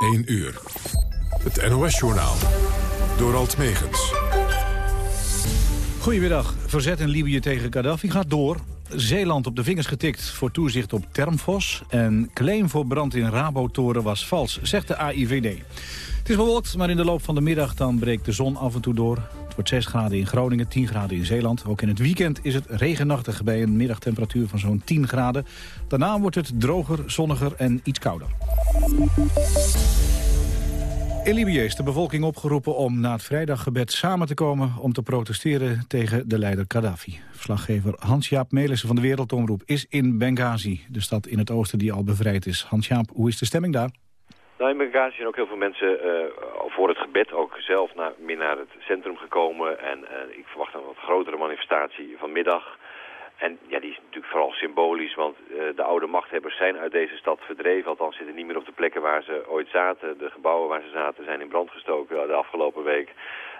1 uur. Het NOS-journaal. Door Alt Megens. Goedemiddag. Verzet in Libië tegen Gaddafi gaat door. Zeeland op de vingers getikt voor toezicht op Termfos. En claim voor brand in Rabotoren was vals, zegt de AIVD. Het is bewolkt, maar in de loop van de middag dan breekt de zon af en toe door. Het wordt 6 graden in Groningen, 10 graden in Zeeland. Ook in het weekend is het regenachtig bij een middagtemperatuur van zo'n 10 graden. Daarna wordt het droger, zonniger en iets kouder. In Libië is de bevolking opgeroepen om na het vrijdaggebed samen te komen... om te protesteren tegen de leider Gaddafi. Verslaggever Hans-Jaap Melissen van de Wereldomroep is in Benghazi... de stad in het oosten die al bevrijd is. Hans-Jaap, hoe is de stemming daar? Nou, in Benghazi zijn ook heel veel mensen uh, voor het gebed ook zelf naar, meer naar het centrum gekomen. En uh, ik verwacht een wat grotere manifestatie vanmiddag. En ja, die is natuurlijk vooral symbolisch, want uh, de oude machthebbers zijn uit deze stad verdreven. Althans zitten niet meer op de plekken waar ze ooit zaten. De gebouwen waar ze zaten zijn in brand gestoken de afgelopen week.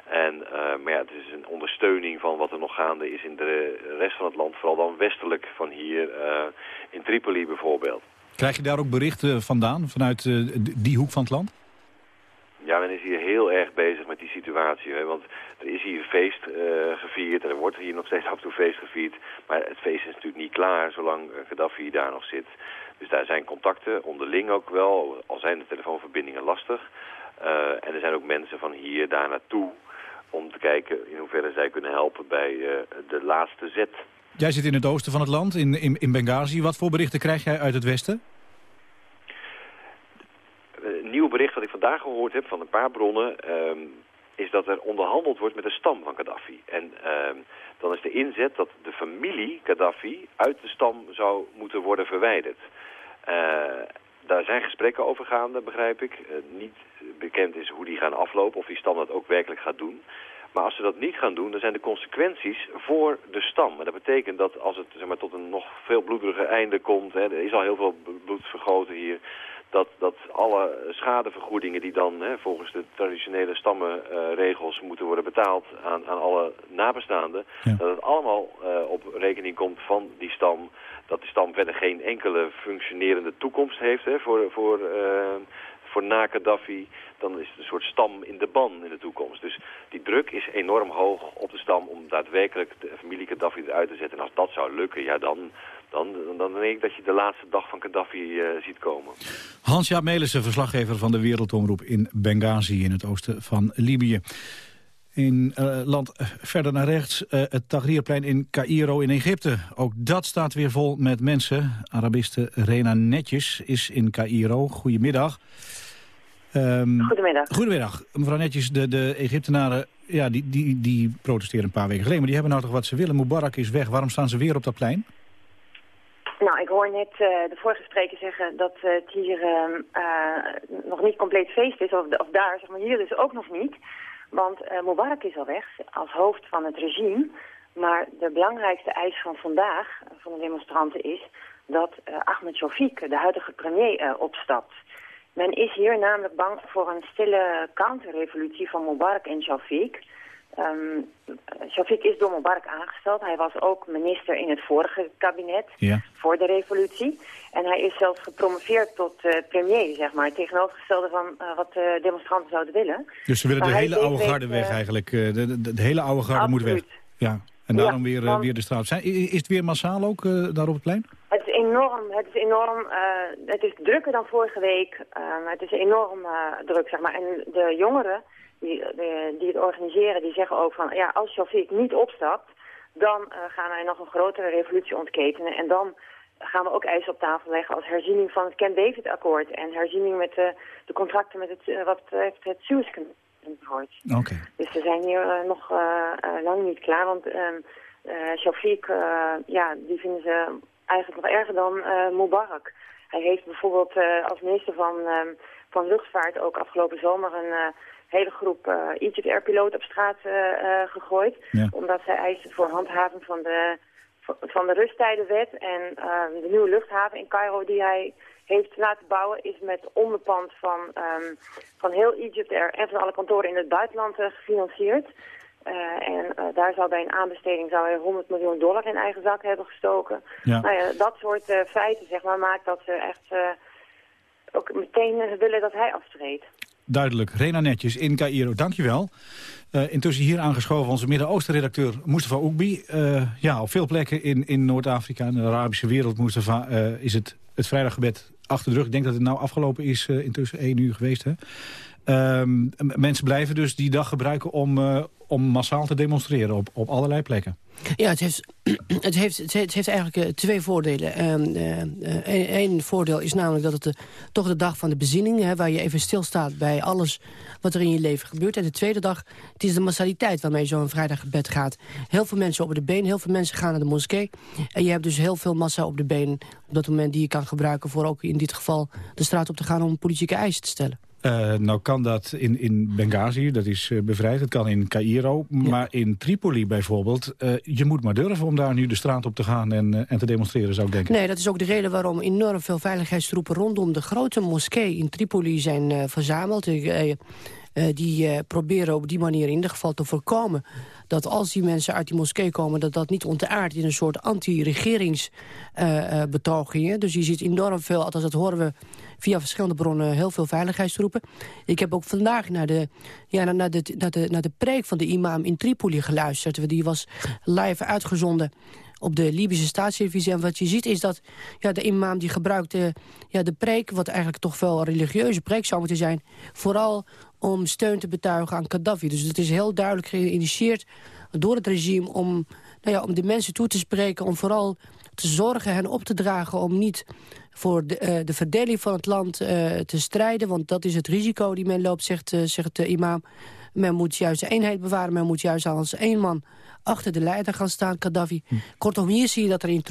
En, maar ja, het is een ondersteuning van wat er nog gaande is in de rest van het land. Vooral dan westelijk van hier, in Tripoli bijvoorbeeld. Krijg je daar ook berichten vandaan, vanuit die hoek van het land? Ja, men is hier heel erg bezig met die situatie. Hè, want er is hier feest uh, gevierd en er wordt hier nog steeds af en toe feest gevierd. Maar het feest is natuurlijk niet klaar zolang Gaddafi daar nog zit. Dus daar zijn contacten, onderling ook wel, al zijn de telefoonverbindingen lastig. Uh, en er zijn ook mensen van hier daar naartoe om te kijken in hoeverre zij kunnen helpen bij de laatste zet. Jij zit in het oosten van het land, in, in, in Benghazi. Wat voor berichten krijg jij uit het westen? Een nieuw bericht dat ik vandaag gehoord heb van een paar bronnen... Uh, is dat er onderhandeld wordt met de stam van Gaddafi. En uh, dan is de inzet dat de familie Gaddafi uit de stam zou moeten worden verwijderd. Uh, daar zijn gesprekken over gaande, begrijp ik. Uh, niet bekend is hoe die gaan aflopen, of die stam dat ook werkelijk gaat doen. Maar als ze dat niet gaan doen, dan zijn de consequenties voor de stam. En dat betekent dat als het zeg maar, tot een nog veel bloediger einde komt... Hè, er is al heel veel bloed vergoten hier dat, dat alle schadevergoedingen die dan hè, volgens de traditionele stammenregels uh, moeten worden betaald aan, aan alle nabestaanden, ja. dat het allemaal uh, op rekening komt van die stam, dat die stam verder geen enkele functionerende toekomst heeft hè, voor, voor, uh, voor na Gaddafi, dan is het een soort stam in de ban in de toekomst. Dus die druk is enorm hoog op de stam om daadwerkelijk de familie Gaddafi eruit te zetten. En als dat zou lukken, ja dan, dan, dan denk ik dat je de laatste dag van Gaddafi uh, ziet komen. Hans-Jaap Melissen, verslaggever van de Wereldomroep in Benghazi in het oosten van Libië. In uh, land verder naar rechts, uh, het Tahrirplein in Cairo in Egypte. Ook dat staat weer vol met mensen. Arabiste Rena Netjes is in Cairo. Goedemiddag. Um, goedemiddag. Goedemiddag. Mevrouw Netjes, de, de Egyptenaren ja, die, die, die protesteren een paar weken geleden... maar die hebben nou toch wat ze willen. Mubarak is weg. Waarom staan ze weer op dat plein? Nou, ik hoor net uh, de vorige spreker zeggen dat uh, het hier uh, nog niet compleet feest is, of, of daar, zeg maar, hier dus ook nog niet. Want Mubarak is al weg als hoofd van het regime. Maar de belangrijkste eis van vandaag, van de demonstranten, is dat Ahmed Shafik, de huidige premier, opstapt. Men is hier namelijk bang voor een stille counterrevolutie van Mubarak en Shafik... Um, Shafiq is door Mubarak aangesteld. Hij was ook minister in het vorige kabinet ja. voor de revolutie. En hij is zelfs gepromoveerd tot uh, premier, zeg maar. Tegenovergestelde van uh, wat de demonstranten zouden willen. Dus ze willen maar de hele oude garde weg uh, eigenlijk. De, de, de, hele oude garde absoluut. moet weg. Ja. En daarom ja, weer, want... weer de straat. Zijn, is het weer massaal ook daar op het plein? Enorm. Het is enorm. het is drukker dan vorige week. maar het is enorm druk, zeg maar. En de jongeren die, die, het organiseren, die zeggen ook van... ja, als Shafiq niet opstapt, dan uh, gaan wij nog een grotere revolutie ontketenen. En dan gaan we ook eisen op tafel leggen als herziening van het Camp David-akkoord... en herziening met de, de contracten met het, wat betreft het Suez-akkoord. Okay. Dus we zijn hier uh, nog lang niet klaar, want Shafiq, ja, die vinden ze eigenlijk nog erger dan Mubarak. Hij heeft bijvoorbeeld als minister van, van Luchtvaart ook afgelopen zomer een hele groep uh, Egypt Air piloten op straat uh, uh, gegooid. Ja. Omdat zij eisen voor handhaving van de, van de rusttijdenwet. En de nieuwe luchthaven in Cairo die hij heeft laten bouwen is met onderpand van, um, van heel Egypt Air en van alle kantoren in het buitenland gefinancierd. En daar zou bij een aanbesteding zou hij 100 miljoen dollar in eigen zak hebben gestoken. Ja. Nou ja, dat soort feiten zeg maar, maakt dat ze echt ook meteen willen dat hij aftreedt. Duidelijk. Rena Netjes in Cairo, dankjewel. Intussen hier aangeschoven onze Midden-Oosten-redacteur Mustafa Oekbi. Ja, op veel plekken in, in Noord-Afrika en de Arabische wereld, Mustafa, is het, het vrijdaggebed achter de rug. Ik denk dat het nou afgelopen is, intussen één uur geweest. Hè? Ehm, mensen blijven dus die dag gebruiken om, uh, om massaal te demonstreren op, op allerlei plekken. Ja, het heeft, het heeft, het heeft eigenlijk uh, twee voordelen. Eén uh, voordeel is namelijk dat het toch de dag van de bezinning... Hè, waar je even stilstaat bij alles wat er in je leven gebeurt. En de tweede dag, het is de massaliteit waarmee zo'n vrijdaggebed gaat. Heel veel mensen op de been, heel veel mensen gaan naar de moskee. En je hebt dus heel veel massa op de been op dat moment die je kan gebruiken... voor ook in dit geval de straat op te gaan om politieke eisen te stellen. Uh, nou kan dat in, in Benghazi, dat is uh, bevrijd. Het kan in Cairo. Maar in Tripoli bijvoorbeeld, uh, je moet maar durven om daar nu de straat op te gaan en, en te demonstreren, zou ik denken. Nee, dat is ook de reden waarom enorm veel veiligheidstroepen rondom de grote moskee in Tripoli zijn verzameld. Die proberen op die manier in ieder geval te voorkomen dat als die mensen uit die moskee komen... dat dat niet ontaart in een soort anti-regeringsbetogingen. Uh, dus je ziet enorm veel, althans dat horen we via verschillende bronnen... heel veel veiligheidstroepen. Ik heb ook vandaag naar de, ja, naar de, naar de, naar de preek van de imam in Tripoli geluisterd. Die was live uitgezonden op de Libische staatstelevisie. En wat je ziet is dat ja, de imam die gebruikte ja, de preek... wat eigenlijk toch wel een religieuze preek zou moeten zijn... vooral om steun te betuigen aan Gaddafi. Dus het is heel duidelijk geïnitieerd door het regime... om, nou ja, om de mensen toe te spreken, om vooral te zorgen en op te dragen... om niet voor de, uh, de verdeling van het land uh, te strijden. Want dat is het risico die men loopt, zegt, uh, zegt de imam. Men moet juist de eenheid bewaren. Men moet juist als één man achter de leider gaan staan, Gaddafi. Hm. Kortom, hier zie je dat er in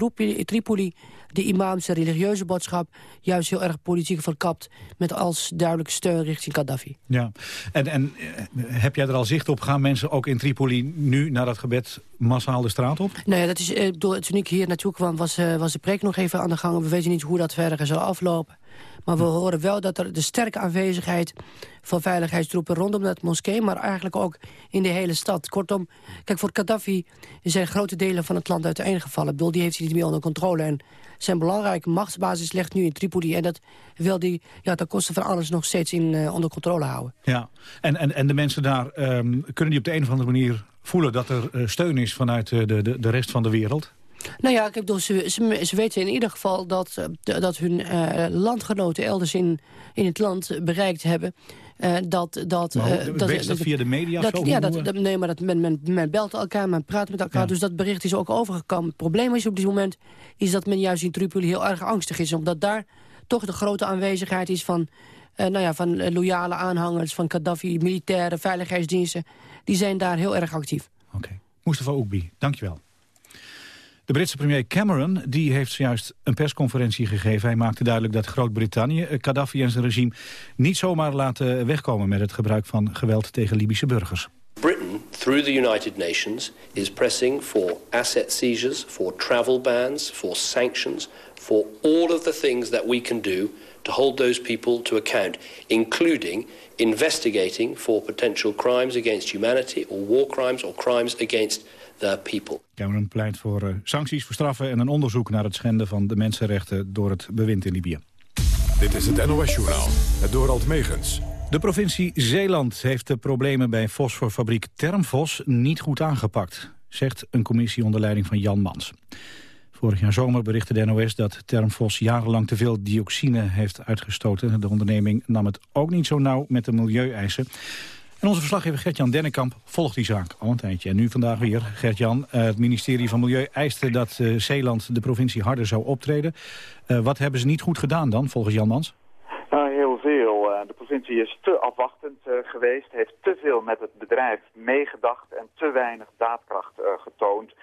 Tripoli de imamse religieuze boodschap... juist heel erg politiek verkapt... met als duidelijke steun richting Gaddafi. Ja, en, en eh, heb jij er al zicht op? Gaan mensen ook in Tripoli nu naar dat gebed massaal de straat op? Nee, dat is, eh, toen ik hier naartoe kwam was, uh, was de preek nog even aan de gang. We weten niet hoe dat verder zal aflopen. Maar we horen wel dat er de sterke aanwezigheid van veiligheidstroepen rondom dat moskee... maar eigenlijk ook in de hele stad. Kortom, kijk, voor Gaddafi zijn grote delen van het land uiteengevallen. Ik bedoel, die heeft hij niet meer onder controle. En zijn belangrijke machtsbasis ligt nu in Tripoli. En dat wil hij ja, ten koste van alles nog steeds in, uh, onder controle houden. Ja, en, en, en de mensen daar, um, kunnen die op de een of andere manier voelen... dat er uh, steun is vanuit uh, de, de, de rest van de wereld? Nou ja, ik heb dus, ze, ze, ze, weten in ieder geval dat, dat hun uh, landgenoten elders in, in het land bereikt hebben. Uh, dat, dat, uh, dat, dat, dat, via de media? Dat, zo, ja, dat, dat, nee, maar dat, men, men, men belt elkaar, men praat met elkaar. Ja. Dus dat bericht is ook overgekomen. Het probleem is op dit moment is dat men juist in Tripoli heel erg angstig is. Omdat daar toch de grote aanwezigheid is van, uh, nou ja, van loyale aanhangers... van Gaddafi, militairen, veiligheidsdiensten. Die zijn daar heel erg actief. Oké. Okay. Mustafa Oekbi, dankjewel. De Britse premier Cameron die heeft zojuist een persconferentie gegeven. Hij maakte duidelijk dat Groot-Brittannië Gaddafi en zijn regime niet zomaar laten wegkomen met het gebruik van geweld tegen Libische burgers. Britain, through the United Nations, is pressing for asset seizures, for travel bans, for sanctions, for all of the things that we can do to hold those people to account, including investigating for potential crimes against humanity or war crimes or crimes against the people. Cameron pleit voor uh, sancties, voor straffen en een onderzoek naar het schenden van de mensenrechten door het bewind in Libië. Dit is het NOS-journaal, het Dorald Megens. De provincie Zeeland heeft de problemen bij fosforfabriek Termfos niet goed aangepakt, zegt een commissie onder leiding van Jan Mans. Vorig jaar zomer berichtte de NOS dat Termfos jarenlang te veel dioxine heeft uitgestoten. De onderneming nam het ook niet zo nauw met de milieueisen. En onze verslaggever Gert-Jan Dennekamp volgt die zaak al een tijdje. En nu vandaag weer, Gert-Jan, uh, het ministerie van Milieu eiste dat uh, Zeeland de provincie harder zou optreden. Uh, wat hebben ze niet goed gedaan dan, volgens Jan Mans? Nou, heel veel. de provincie is te afwachtend geweest, heeft te veel met het bedrijf meegedacht en te weinig daadkracht getoond.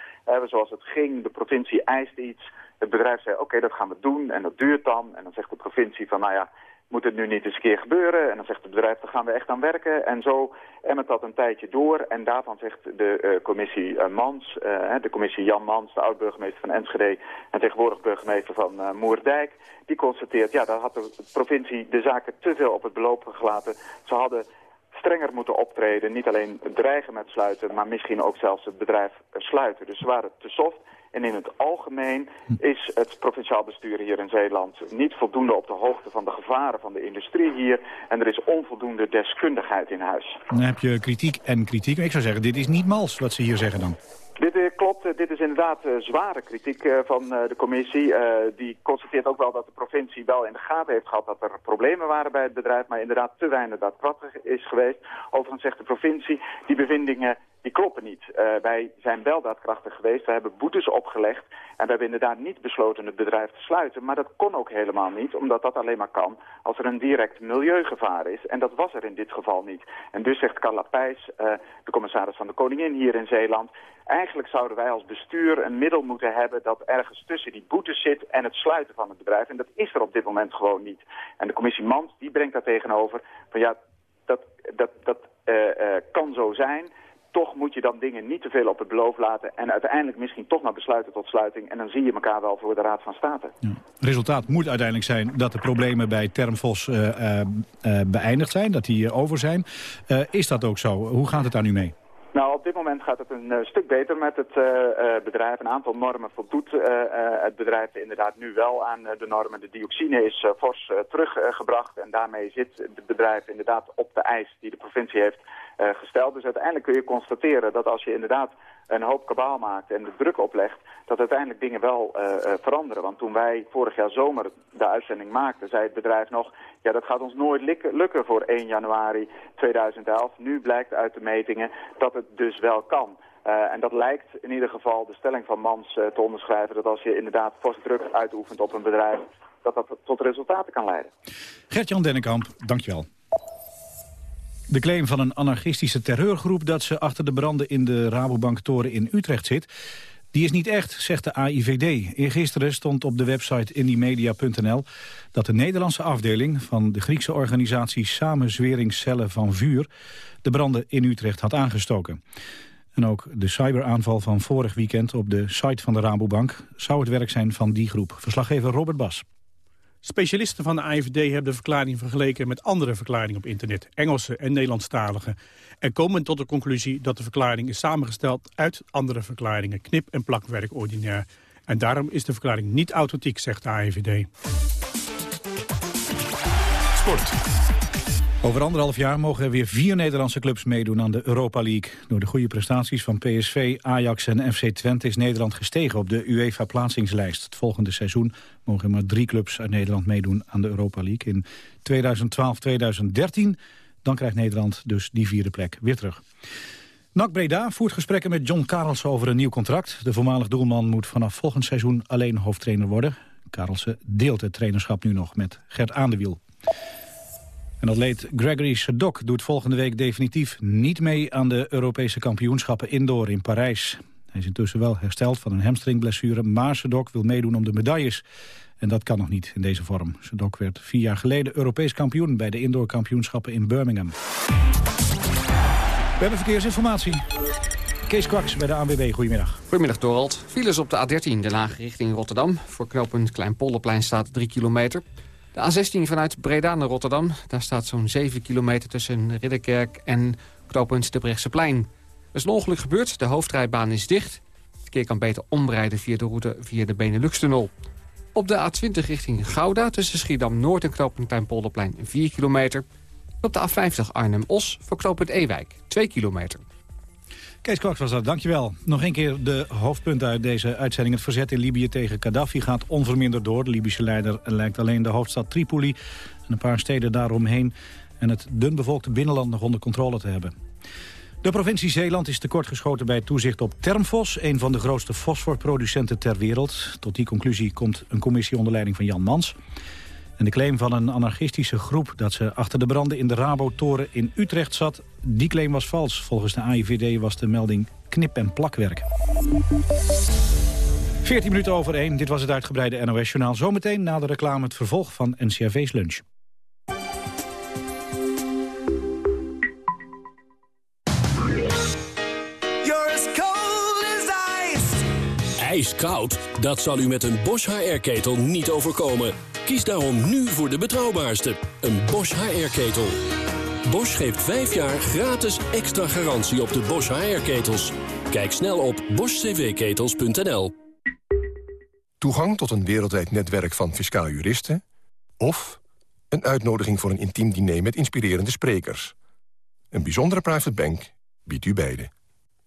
zoals het ging, de provincie eiste iets, het bedrijf zei oké, dat gaan we doen en dat duurt dan. En dan zegt de provincie van nou ja, moet het nu niet eens een keer gebeuren? En dan zegt het bedrijf, daar gaan we echt aan werken. En zo emmert dat een tijdje door. En daarvan zegt de uh, commissie uh, Mans, uh, de commissie Jan Mans, de oud-burgemeester van Enschede... en tegenwoordig burgemeester van Moerdijk, die constateert... ja, daar had de provincie de zaken te veel op het beloop gelaten. Ze hadden strenger moeten optreden. Niet alleen dreigen met sluiten, maar misschien ook zelfs het bedrijf sluiten. Dus ze waren te soft En in het algemeen is het provinciaal bestuur hier in Zeeland niet voldoende op de hoogte van de gevaren van de industrie hier. En er is onvoldoende deskundigheid in huis. Dan heb je kritiek en kritiek. Ik zou zeggen, dit is niet mals wat ze hier zeggen dan. Dit uh, klopt. Uh, dit is inderdaad uh, zware kritiek van de commissie. die constateert ook wel dat de provincie wel in de gaten heeft gehad dat er problemen waren bij het bedrijf, maar inderdaad te weinig daadkrachtig is geweest. Overigens zegt de provincie, die bevindingen die kloppen niet. wij zijn wel daadkrachtig geweest. We hebben boetes opgelegd en we hebben inderdaad niet besloten het bedrijf te sluiten. Maar dat kon ook helemaal niet, omdat dat alleen maar kan als er een direct milieugevaar is. En dat was er in dit geval niet. En dus zegt Carla Pijs, de commissaris van de Koningin hier in Zeeland... Eigenlijk zouden wij als bestuur een middel moeten hebben dat ergens tussen die boetes zit en het sluiten van het bedrijf. En dat is er op dit moment gewoon niet. En de commissie Mans die brengt daar tegenover van ja, dat, dat, dat uh, kan zo zijn. Toch moet je dan dingen niet te veel op het beloof laten en uiteindelijk misschien toch maar besluiten tot sluiting. En dan zie je elkaar wel voor de Raad van State. Ja. Resultaat moet uiteindelijk zijn dat de problemen bij Termfos uh, beëindigd zijn, dat die over zijn. is dat ook zo? Hoe gaat het daar nu mee? Nou, op dit moment gaat het een uh, stuk beter met het uh, uh, bedrijf. Een aantal normen voldoet het bedrijf inderdaad nu wel aan de normen. De dioxine is fors teruggebracht en daarmee zit het bedrijf inderdaad op de eis die de provincie heeft gesteld. Dus uiteindelijk kun je constateren dat als je inderdaad een hoop kabaal maakt en de druk oplegt, dat uiteindelijk dingen wel uh, uh, veranderen. Want toen wij vorig jaar zomer de uitzending maakten, zei het bedrijf nog... ja, dat gaat ons nooit lukken, voor 1 januari 2011. Nu blijkt uit de metingen dat het dus wel kan. Uh, en dat lijkt in ieder geval de stelling van Mans te onderschrijven... dat als je inderdaad fors druk uitoefent op een bedrijf... dat dat tot resultaten kan leiden. Gert-Jan Dennekamp, dankjewel. De claim van een anarchistische terreurgroep dat ze achter de branden in de Rabobank-toren in Utrecht zit... die is niet echt, zegt de AIVD. Eergisteren stond op de website indiemedia.nl dat de Nederlandse afdeling van de Griekse organisatie Samenzweringscellen van Vuur de branden in Utrecht had aangestoken. En ook de cyberaanval van vorig weekend op de site van de Rabobank zou het werk zijn van die groep. Verslaggever Robert Bas. Specialisten van de AIVD hebben de verklaring vergeleken met andere verklaringen op internet, Engelse en Nederlandstalige, en komen tot de conclusie dat de verklaring is samengesteld uit andere verklaringen, knip- en plakwerk ordinair. En daarom is de verklaring niet authentiek, zegt de AIVD. Sport. Over anderhalf jaar mogen er weer vier Nederlandse clubs meedoen aan de Europa League. Door de goede prestaties van PSV, Ajax en FC Twente is Nederland gestegen op de UEFA-plaatsingslijst. Het volgende seizoen mogen er maar drie clubs uit Nederland meedoen aan de Europa League. In 2012-2013, dan krijgt Nederland dus die vierde plek weer terug. NAC Breda voert gesprekken met John Karelsen over een nieuw contract. De voormalig doelman moet vanaf volgend seizoen alleen hoofdtrainer worden. Karelsen deelt het trainerschap nu nog met Gert Aandewiel. En atleet Gregory Sedok doet volgende week definitief niet mee aan de Europese kampioenschappen indoor in Parijs. Hij is intussen wel hersteld van een hamstringblessure, maar Sedok wil meedoen om de medailles. En dat kan nog niet in deze vorm. Sedok werd vier jaar geleden Europees kampioen bij de indoorkampioenschappen in Birmingham. We hebben verkeersinformatie. Kees Kwaks bij de ANWB, goedemiddag. Goedemiddag Dorald. Files op de A13, de Laag richting Rotterdam. Voor knooppunt Kleinpolderplein staat 3 kilometer. De A16 vanuit Breda naar Rotterdam. Daar staat zo'n 7 kilometer tussen Ridderkerk en knooppunt de Brechtseplein. Er is een ongeluk gebeurd, de hoofdrijbaan is dicht. Het verkeer kan beter omrijden via de route via de Benelux-tunnel. Op de A20 richting Gouda tussen Schiedam-Noord en knooppunt Kleinpolderplein 4 kilometer. Op de A50 Arnhem-Os voor knooppunt Ewijk 2 kilometer. Kees Kwaks was dat, dankjewel. Nog een keer de hoofdpunten uit deze uitzending. Het verzet in Libië tegen Gaddafi gaat onverminderd door. De Libische leider lijkt alleen de hoofdstad Tripoli en een paar steden daaromheen... en het dunbevolkte binnenland nog onder controle te hebben. De provincie Zeeland is tekortgeschoten bij toezicht op Termfos... een van de grootste fosforproducenten ter wereld. Tot die conclusie komt een commissie onder leiding van Jan Mans. En de claim van een anarchistische groep dat ze achter de branden in de Rabo-toren in Utrecht zat, die claim was vals. Volgens de AIVD was de melding knip- en plakwerk. 14 minuten over 1, dit was het uitgebreide NOS-journaal. Zometeen na de reclame het vervolg van NCRV's lunch. Ijskoud? Dat zal u met een Bosch HR-ketel niet overkomen. Kies daarom nu voor de betrouwbaarste, een Bosch HR-ketel. Bosch geeft 5 jaar gratis extra garantie op de Bosch HR-ketels. Kijk snel op boschcvketels.nl. Toegang tot een wereldwijd netwerk van fiscaal juristen... of een uitnodiging voor een intiem diner met inspirerende sprekers. Een bijzondere private bank biedt u beide.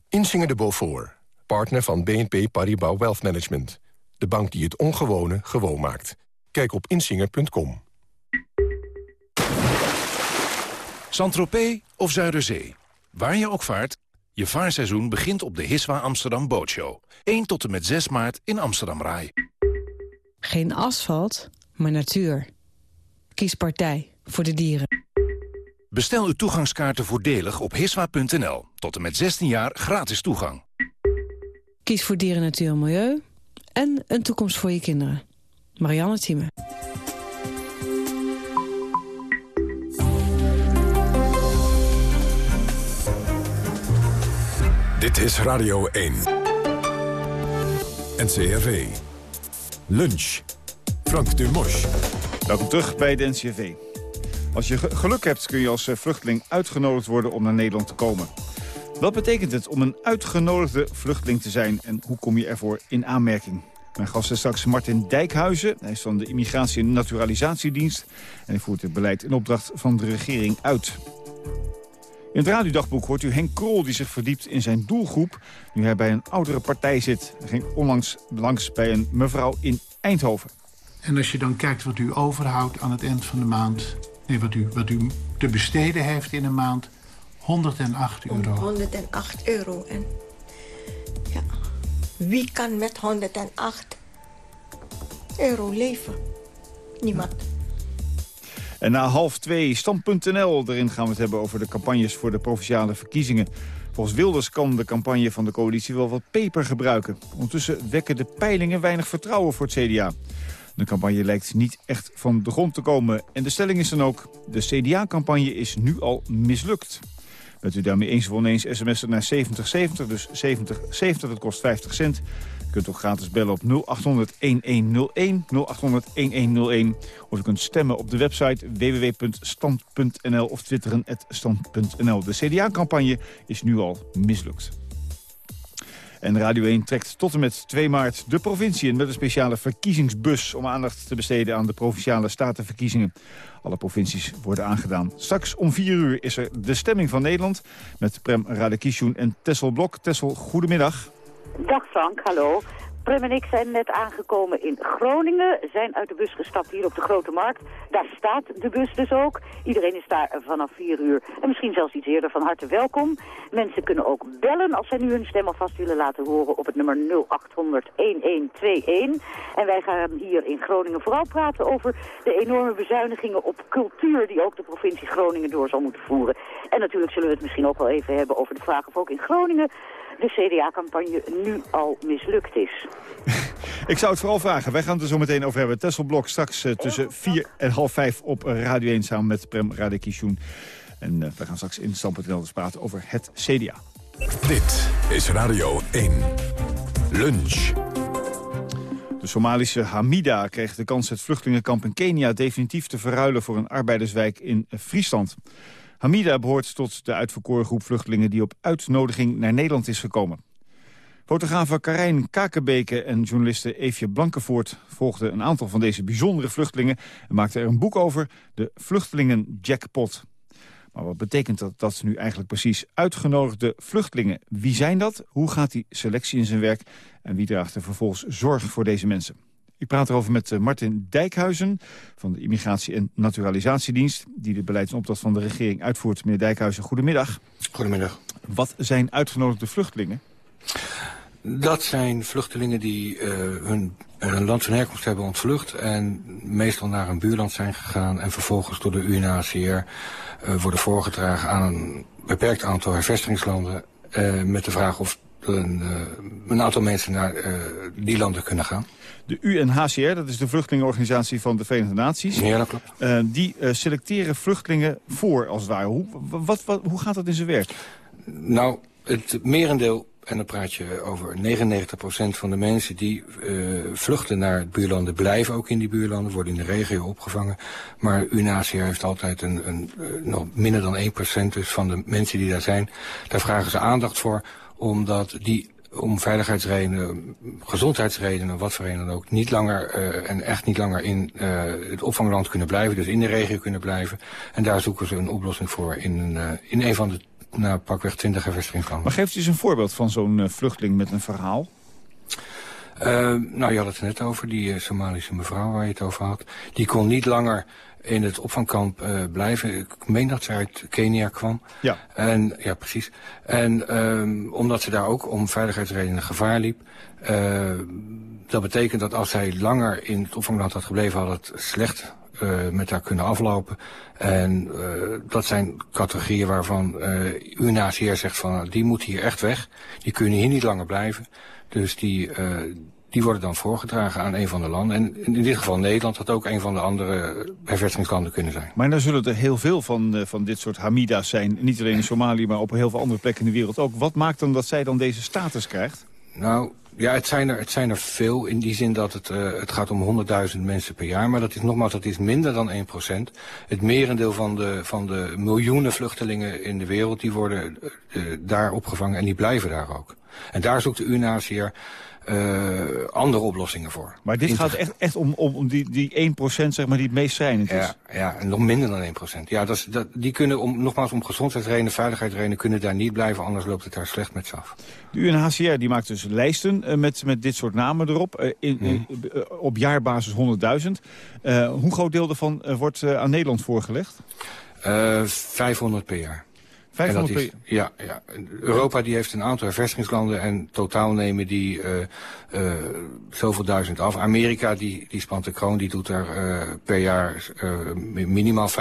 Insinger de Beaufort, partner van BNP Paribas Wealth Management. De bank die het ongewone gewoon maakt. Kijk op insinger.com. Saint-Tropez of Zuiderzee. Waar je ook vaart, je vaarseizoen begint op de Hiswa Amsterdam Bootshow. 1 tot en met 6 maart in Amsterdam Rai. Geen asfalt, maar natuur. Kies partij voor de dieren. Bestel uw toegangskaarten voordelig op hiswa.nl. Tot en met 16 jaar gratis toegang. Kies voor dieren, natuur en milieu. En een toekomst voor je kinderen. Marianne Thieme. Dit is Radio 1. NCRV. Lunch. Frank Dumos. Welkom terug bij de NCRV. Als je geluk hebt kun je als eh, vluchteling uitgenodigd worden om naar Nederland te komen. Wat betekent het om een uitgenodigde vluchteling te zijn en hoe kom je ervoor in aanmerking? Mijn gast is straks Martin Dijkhuizen. Hij is van de Immigratie- en Naturalisatiedienst. En hij voert het beleid in opdracht van de regering uit. In het radiodagboek hoort u Henk Krol die zich verdiept in zijn doelgroep... nu hij bij een oudere partij zit. Hij ging onlangs langs bij een mevrouw in Eindhoven. En als je dan kijkt wat u overhoudt aan het eind van de maand... nee, wat u, wat u te besteden heeft in een maand... 108 euro. 108 euro. En ja, wie kan met 108 euro leven? Niemand. En na half twee, stand.nl. Daarin gaan we het hebben over de campagnes voor de provinciale verkiezingen. Volgens Wilders kan de campagne van de coalitie wel wat peper gebruiken. Ondertussen wekken de peilingen weinig vertrouwen voor het CDA. De campagne lijkt niet echt van de grond te komen. En de stelling is dan ook, de CDA-campagne is nu al mislukt. Bent u daarmee eens of oneens sms'en naar 7070, dus 7070, dat kost 50 cent. U kunt ook gratis bellen op 0800-1101, 0800-1101. Of u kunt stemmen op de website www.stand.nl of twitteren stand.nl. De CDA-campagne is nu al mislukt. En Radio 1 trekt tot en met 2 maart de provincie in met een speciale verkiezingsbus... om aandacht te besteden aan de provinciale statenverkiezingen. Alle provincies worden aangedaan. Straks om 4 uur is er de stemming van Nederland... met Prem Radekishun en Tessel Blok. Tessel, goedemiddag. Dag Frank, hallo. Prem en ik zijn net aangekomen in Groningen, zijn uit de bus gestapt hier op de Grote Markt. Daar staat de bus dus ook. Iedereen is daar vanaf 4 uur en misschien zelfs iets eerder van harte welkom. Mensen kunnen ook bellen als zij nu hun stem alvast willen laten horen op het nummer 0800-1121. En wij gaan hier in Groningen vooral praten over de enorme bezuinigingen op cultuur die ook de provincie Groningen door zal moeten voeren. En natuurlijk zullen we het misschien ook wel even hebben over de vraag of ook in Groningen de CDA-campagne nu al mislukt is. Ik zou het vooral vragen. Wij gaan het er zo meteen over hebben. Tessel Blok straks uh, tussen vier en half vijf op Radio 1 samen met Prem Radekishun. En uh, we gaan straks in Stam.nl dus praten over het CDA. Dit is Radio 1. Lunch. De Somalische Hamida kreeg de kans het vluchtelingenkamp in Kenia definitief te verruilen voor een arbeiderswijk in Friesland. Hamida behoort tot de uitverkoren groep vluchtelingen die op uitnodiging naar Nederland is gekomen. Fotografe Karijn Kakenbeke en journaliste Eefje Blankenvoort volgden een aantal van deze bijzondere vluchtelingen en maakten er een boek over, de Vluchtelingen Jackpot. Maar wat betekent dat, dat nu eigenlijk precies? Uitgenodigde vluchtelingen, wie zijn dat? Hoe gaat die selectie in zijn werk? En wie draagt er vervolgens zorg voor deze mensen? Ik praat erover met eh, Martin Dijkhuizen van de Immigratie- en Naturalisatiedienst... die de beleidsopdracht van de regering uitvoert. Meneer Dijkhuizen, goedemiddag. Goedemiddag. Wat zijn uitgenodigde vluchtelingen? Dat zijn vluchtelingen die uh, hun, hun land van herkomst hebben ontvlucht... en meestal naar een buurland zijn gegaan... en vervolgens door de UNHCR uh, worden voorgedragen aan een beperkt aantal hervestigingslanden... Uh, met de vraag of een, een aantal mensen naar die landen kunnen gaan. De UNHCR, dat is de vluchtelingenorganisatie van de Verenigde Naties. Ja, dat klopt. Uh, die selecteren vluchtelingen voor, als het ware. Hoe, wat, wat, hoe gaat dat in zijn werk? Nou, het merendeel, en dan praat je over 99% van de mensen die uh, vluchten naar buurlanden... blijven ook in die buurlanden, worden in de regio opgevangen. Maar UNHCR heeft altijd een, een, nog minder dan 1% dus van de mensen die daar zijn. Daar vragen ze aandacht voor, omdat die om veiligheidsredenen, gezondheidsredenen, wat voor reden dan ook, niet langer uh, en echt niet langer in uh, het opvangland kunnen blijven, dus in de regio kunnen blijven. En daar zoeken ze een oplossing voor in, uh, in een van de nou, pakweg 20 vestigingslanden. Maar geeft u eens een voorbeeld van zo'n vluchteling met een verhaal? nou, je had het net over, die Somalische mevrouw waar je het over had. Die kon niet langer in het opvangkamp uh, blijven. Ik meen dat ze uit Kenia kwam. Ja. En, ja, precies. En um, omdat ze daar ook om veiligheidsredenen gevaar liep... Uh, dat betekent dat als zij langer in het opvangland had gebleven... had het slecht uh, met haar kunnen aflopen. En dat zijn categorieën waarvan uh, UNHCR zegt van... die moeten hier echt weg. Die kunnen hier niet langer blijven. Dus die die worden dan voorgedragen aan een van de landen. En in dit geval Nederland had ook een van de andere hervestigingslanden kunnen zijn. Maar dan zullen er heel veel van, uh, van dit soort Hamida's zijn. Niet alleen in Somalië, maar op heel veel andere plekken in de wereld ook. Wat maakt dan dat zij dan deze status krijgt? Nou, ja, het zijn er, het zijn er veel in die zin dat het, uh, het gaat om 100.000 mensen per jaar. Maar dat is nogmaals, dat is minder dan 1 procent. Het merendeel van de, van de miljoenen vluchtelingen in de wereld... die worden uh, daar opgevangen en die blijven daar ook. En daar zoekt de UNHCR uh, andere oplossingen voor. Maar dit gaat echt, echt om, om die, die 1% zeg maar, die het meest schrijnend is? Ja, ja en nog minder dan 1%. Ja, dat is, dat, die kunnen, om, nogmaals, om gezondheidsredenen, veiligheidsredenen... kunnen daar niet blijven, anders loopt het daar slecht met ze af. De UNHCR die maakt dus lijsten uh, met, met dit soort namen erop. Uh, in, hmm. op jaarbasis 100.000. hoe groot deel daarvan wordt aan Nederland voorgelegd? 500 per jaar. 500 is, ja, ja, Europa die heeft een aantal hervestigingslanden en totaal nemen die uh, uh, zoveel duizend af. Amerika die, die spant de kroon, die doet er uh, per jaar minimaal 35.000.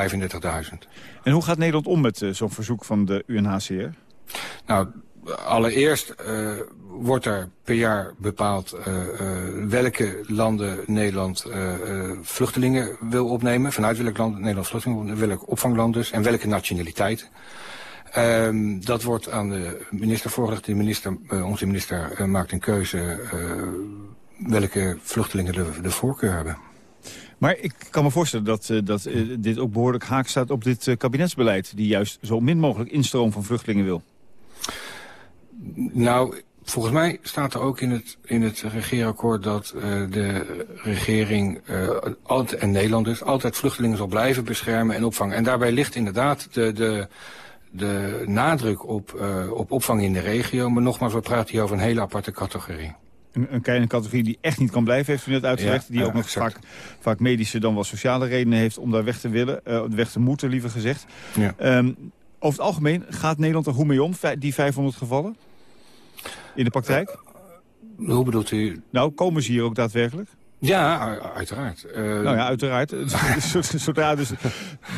En hoe gaat Nederland om met zo'n verzoek van de UNHCR? Nou, allereerst wordt er per jaar bepaald welke landen Nederland vluchtelingen wil opnemen. Vanuit welk land Nederland vluchtelingen, welk opvangland dus en welke nationaliteit. Um, dat wordt aan de minister voorgelegd. De minister, uh, onze minister uh, maakt een keuze uh, welke vluchtelingen de, de, voorkeur hebben. Maar ik kan me voorstellen dat, dat dit ook behoorlijk haak staat op dit kabinetsbeleid... die juist zo min mogelijk instroom van vluchtelingen wil. Nou, volgens mij staat er ook in het, in het regeerakkoord dat de regering altijd, en Nederland dus altijd vluchtelingen zal blijven beschermen en opvangen. En daarbij ligt inderdaad de... de de nadruk op, uh, op opvang in de regio. Maar nogmaals, we praten hier over een hele aparte categorie. Een, een kleine categorie die echt niet kan blijven, heeft u net uitgelegd. Ja, die ja, ook nog vaak, vaak, medische dan wel sociale redenen heeft om daar weg te willen. Uh, weg te moeten, liever gezegd. Ja. Um, over het algemeen gaat Nederland er hoe mee om, die 500 gevallen? In de praktijk? Uh, hoe bedoelt u? Nou, komen ze hier ook daadwerkelijk? Ja, uiteraard. Uh, nou ja, uiteraard. Zodra dus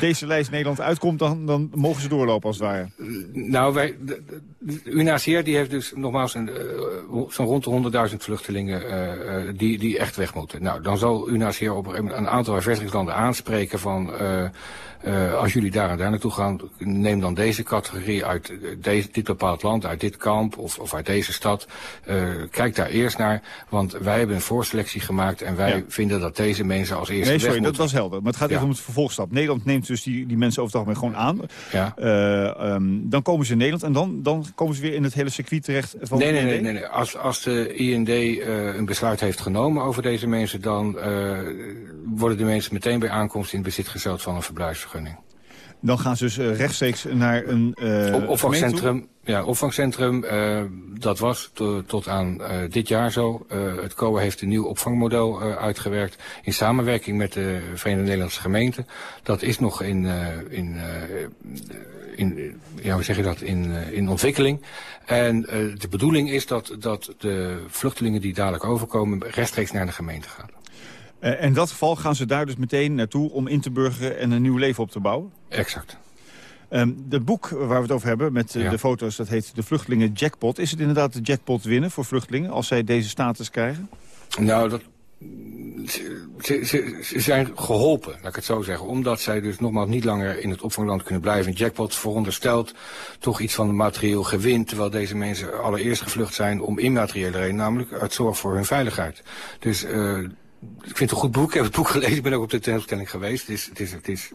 deze lijst Nederland uitkomt, dan, dan mogen ze doorlopen als het ware. Nou, wij, de, de UNHCR die heeft dus nogmaals uh, zo'n rond de 100.000 vluchtelingen uh, die, die echt weg moeten. Nou, dan zal UNHCR op een aantal hervestigingslanden aanspreken van... Als jullie daar en daar naartoe gaan, neem dan deze categorie uit deze, dit bepaald land, uit dit kamp of, of uit deze stad. Kijk daar eerst naar, want wij hebben een voorselectie gemaakt en wij ja. vinden dat deze mensen als eerste Nee, sorry, dat was helder. Maar het gaat even om het vervolgstap. Nederland neemt dus die, die mensen over het algemeen gewoon aan. Ja. Uh, um, dan komen ze in Nederland en dan, dan komen ze weer in het hele circuit terecht van nee, de nee, nee, nee, nee. Als, als de IND een besluit heeft genomen over deze mensen, dan worden de mensen meteen bij aankomst in bezit gesteld van een verblijfsvergunning. Dan gaan ze dus uh, rechtstreeks naar een Op, opvangcentrum. Ja, opvangcentrum, uh, dat was to, tot aan dit jaar zo. het COA heeft een nieuw opvangmodel uitgewerkt in samenwerking met de Verenigde Nederlandse Gemeenten. Dat is nog in, in, in, ja, hoe zeg je dat, in, in ontwikkeling. En de bedoeling is dat, dat de vluchtelingen die dadelijk overkomen rechtstreeks naar de gemeente gaan. Uh, in dat geval gaan ze daar dus meteen naartoe om in te burgeren en een nieuw leven op te bouwen? Exact. Um, het boek waar we het over hebben met uh, ja. de foto's, dat heet de Vluchtelingen Jackpot. Is het inderdaad de jackpot winnen voor vluchtelingen als zij deze status krijgen? Nou, dat, ze, ze, ze, zijn geholpen, laat ik het zo zeggen. Omdat zij dus nogmaals niet langer in het opvangland kunnen blijven. Een jackpot veronderstelt toch iets van materieel gewin... terwijl deze mensen allereerst gevlucht zijn om immateriële reden... namelijk uit zorg voor hun veiligheid. Dus uh, ik vind het een goed boek. Ik heb het boek gelezen. Ik ben ook op de tentoonstelling geweest. Het is, het is, het is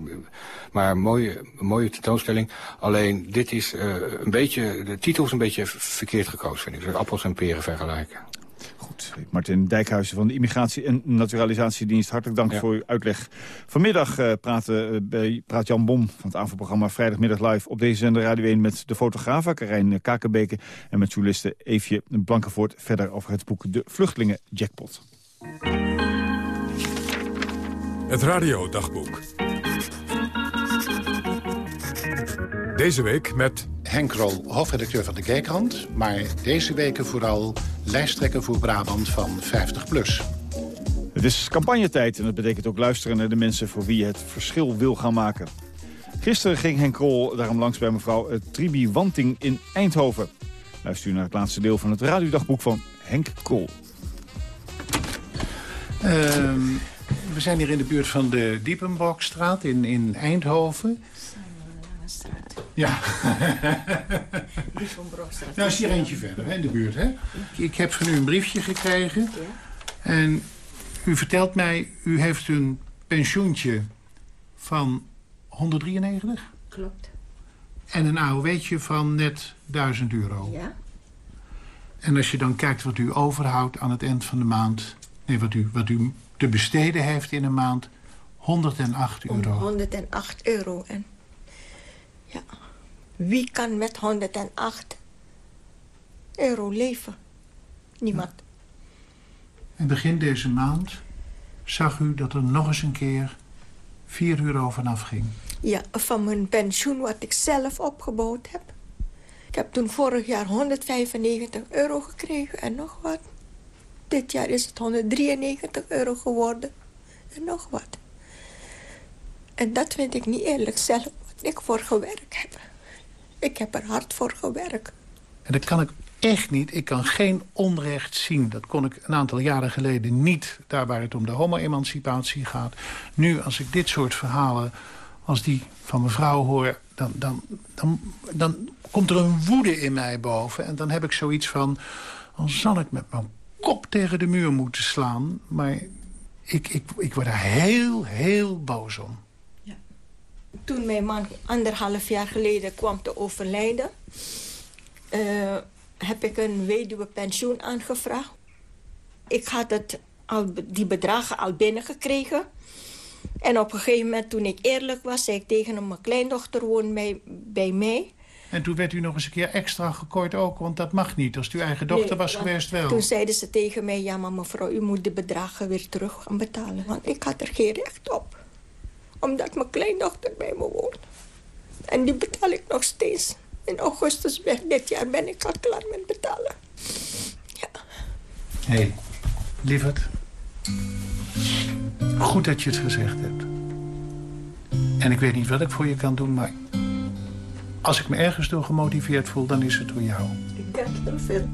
maar een mooie, een mooie tentoonstelling. Alleen, dit is uh, een beetje... De titel is een beetje verkeerd gekozen, vind ik. Dus appels en peren vergelijken. Goed, Martin Dijkhuizen van de Immigratie- en Naturalisatiedienst. Hartelijk dank voor uw uitleg. Vanmiddag uh, praten, uh, praat Jan Bom van het avondprogramma Vrijdagmiddag Live... op deze zender Radio 1 met de fotograaf Karijn Kakenbeke... en met journaliste Eefje Blankenvoort verder over het boek De Vluchtelingen Jackpot. Het radiodagboek. Deze week met... Henk Rol, hoofdredacteur van de Kijkrand. Maar deze weken vooral lijsttrekker voor Brabant van 50PLUS. Het is campagnetijd en dat betekent ook luisteren naar de mensen... voor wie je het verschil wil gaan maken. Gisteren ging Henk Rol daarom langs bij mevrouw Tribi Wanting in Eindhoven. Luister u naar het laatste deel van het radiodagboek van Henk Krol. Uh, we zijn hier in de buurt van de Diepenbokstraat in, in Eindhoven. Ja. nou is hier eentje verder, hè, in de buurt. Hè? Ik heb van u een briefje gekregen. En u vertelt mij, u heeft een pensioentje van 193? Klopt. En een AOW'tje van net 1000 euro? Ja. En als je dan kijkt wat u overhoudt aan het eind van de maand... Nee, wat u, wat u te besteden heeft in een maand, 108 euro. 108 euro. En ja, wie kan met 108 euro leven? Niemand. En begin deze maand zag u dat er nog eens een keer 4 euro vanaf ging. Ja, van mijn pensioen wat ik zelf opgebouwd heb. Ik heb toen vorig jaar 195 euro gekregen en nog wat. Dit jaar is het 193 euro geworden. En nog wat. En dat vind ik niet eerlijk zelf wat ik voor gewerkt heb. Ik heb er hard voor gewerkt. En dat kan ik echt niet. Ik kan geen onrecht zien. Dat kon ik een aantal jaren geleden niet. Daar waar het om de homo-emancipatie gaat. Nu, als ik dit soort verhalen als die van mevrouw hoor... Dan, dan, dan, dan komt er een woede in mij boven. En dan heb ik zoiets van... dan zal ik met mijn kop tegen de muur moeten slaan. Maar ik, ik, ik word daar heel, heel boos om. Ja. Toen mijn man anderhalf jaar geleden kwam te overlijden... Uh, heb ik een weduwe pensioen aangevraagd. Ik had het al, die bedragen al binnengekregen. En op een gegeven moment, toen ik eerlijk was... zei ik tegen hem, mijn kleindochter woont bij mij... En toen werd u nog eens een keer extra gekort ook, want dat mag niet. Als het uw eigen dochter Nee, was geweest wel. Toen zeiden ze tegen mij, ja maar mevrouw, u moet de bedragen weer terug gaan betalen. Want ik had er geen recht op. Omdat mijn kleindochter bij me woont. En die betaal ik nog steeds. In augustus dit jaar ben ik al klaar met betalen. Hé, hey, lieverd. Goed dat je het gezegd hebt. En ik weet niet wat ik voor je kan doen, maar... als ik me ergens door gemotiveerd voel, dan is het door jou. Ik denk heel veel.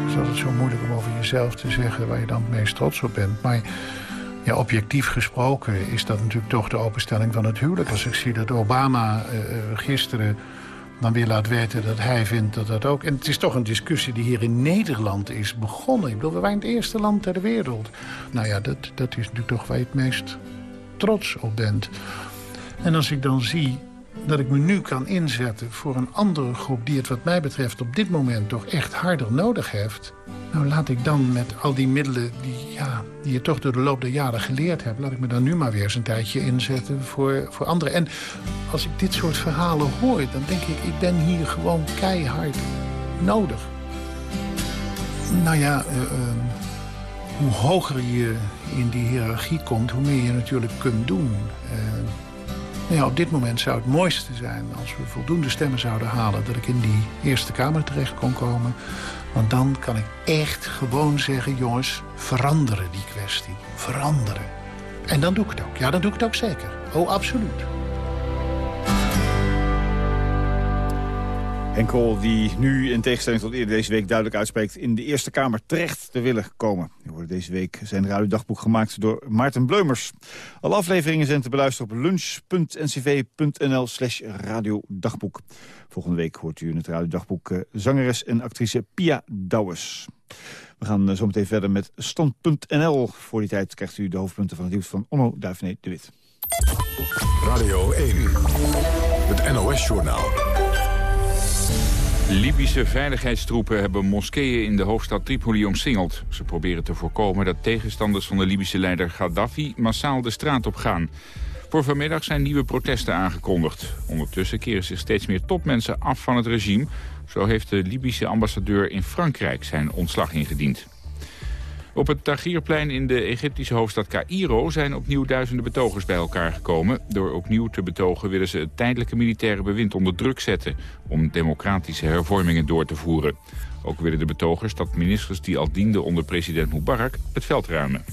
Het is altijd zo moeilijk om over jezelf te zeggen waar je dan het meest trots op bent. Maar ja, objectief gesproken is dat natuurlijk toch de openstelling van het huwelijk. Als ik zie dat Obama eh, eh, gisteren dan weer laat weten dat hij vindt dat dat ook... En het is toch een discussie die hier in Nederland is begonnen. Ik bedoel, we waren het eerste land ter wereld. Nou ja, dat, dat is natuurlijk toch waar je het meest trots op bent. En als ik dan zie dat ik me nu kan inzetten voor een andere groep... die het wat mij betreft op dit moment toch echt harder nodig heeft... nou laat ik dan met al die middelen die, ja, die je toch door de loop der jaren geleerd hebt... laat ik me dan nu maar weer eens een tijdje inzetten voor, voor anderen. En als ik dit soort verhalen hoor, dan denk ik... ik ben hier gewoon keihard nodig. Nou ja, eh, eh, hoe hoger je in die hiërarchie komt... hoe meer je natuurlijk kunt doen... Eh, nou ja, op dit moment zou het mooiste zijn als we voldoende stemmen zouden halen... dat ik in die Eerste Kamer terecht kon komen. Want dan kan ik echt gewoon zeggen, jongens, veranderen die kwestie. Veranderen. En dan doe ik het ook. Ja, dan doe ik het ook zeker. Oh, absoluut. Enkel die nu in tegenstelling tot eerder deze week duidelijk uitspreekt... in de Eerste Kamer terecht te willen komen. Die worden deze week zijn radiodagboek gemaakt door Maarten Bleumers. Alle afleveringen zijn te beluisteren op lunch.ncv.nl slash radiodagboek. Volgende week hoort u in het radiodagboek uh, zangeres en actrice Pia Douwes. We gaan uh, zo meteen verder met stand.nl. Voor die tijd krijgt u de hoofdpunten van het nieuws van Onno Duivenet de Wit. Radio 1, het NOS-journaal. Libische veiligheidstroepen hebben moskeeën in de hoofdstad Tripoli omsingeld. Ze proberen te voorkomen dat tegenstanders van de Libische leider Gaddafi massaal de straat op gaan. Voor vanmiddag zijn nieuwe protesten aangekondigd. Ondertussen keren zich steeds meer topmensen af van het regime. Zo heeft de Libische ambassadeur in Frankrijk zijn ontslag ingediend. Op het Tahrirplein in de Egyptische hoofdstad Cairo zijn opnieuw duizenden betogers bij elkaar gekomen. Door opnieuw te betogen willen ze het tijdelijke militaire bewind onder druk zetten om democratische hervormingen door te voeren. Ook willen de betogers dat ministers die al dienden onder president Mubarak het veld ruimen.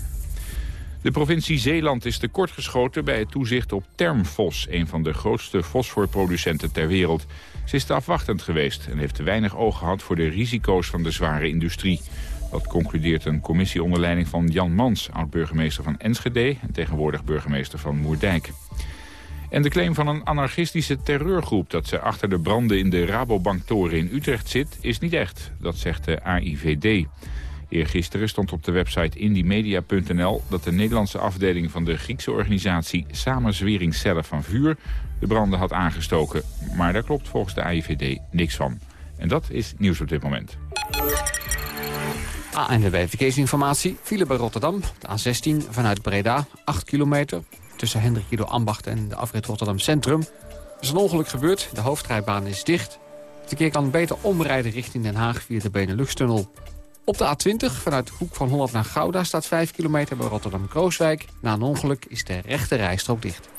De provincie Zeeland is tekortgeschoten bij het toezicht op Termfos... een van de grootste fosforproducenten ter wereld. Ze is te afwachtend geweest en heeft te weinig oog gehad... voor de risico's van de zware industrie. Dat concludeert een commissie onder leiding van Jan Mans... oud-burgemeester van Enschede en tegenwoordig burgemeester van Moerdijk. En de claim van een anarchistische terreurgroep... dat ze achter de branden in de Rabobanktoren in Utrecht zit, is niet echt. Dat zegt de AIVD. Eergisteren stond op de website indiemedia.nl... dat de Nederlandse afdeling van de Griekse organisatie... Samenzweringscellen van Vuur de branden had aangestoken. Maar daar klopt volgens de AIVD niks van. En dat is nieuws op dit moment. ANWB Verkeersinformatie. File bij Rotterdam. De A16 vanuit Breda. 8 kilometer. Tussen Hendrik Ido Ambacht en de afrit Rotterdam Centrum. Er is een ongeluk gebeurd. De hoofdrijbaan is dicht. Het verkeer kan beter omrijden richting Den Haag via de Benelux-tunnel. Op de A20 vanuit de Hoek van Holland naar Gouda staat 5 kilometer bij Rotterdam-Krooswijk. Na een ongeluk is de rechte rijstrook dicht.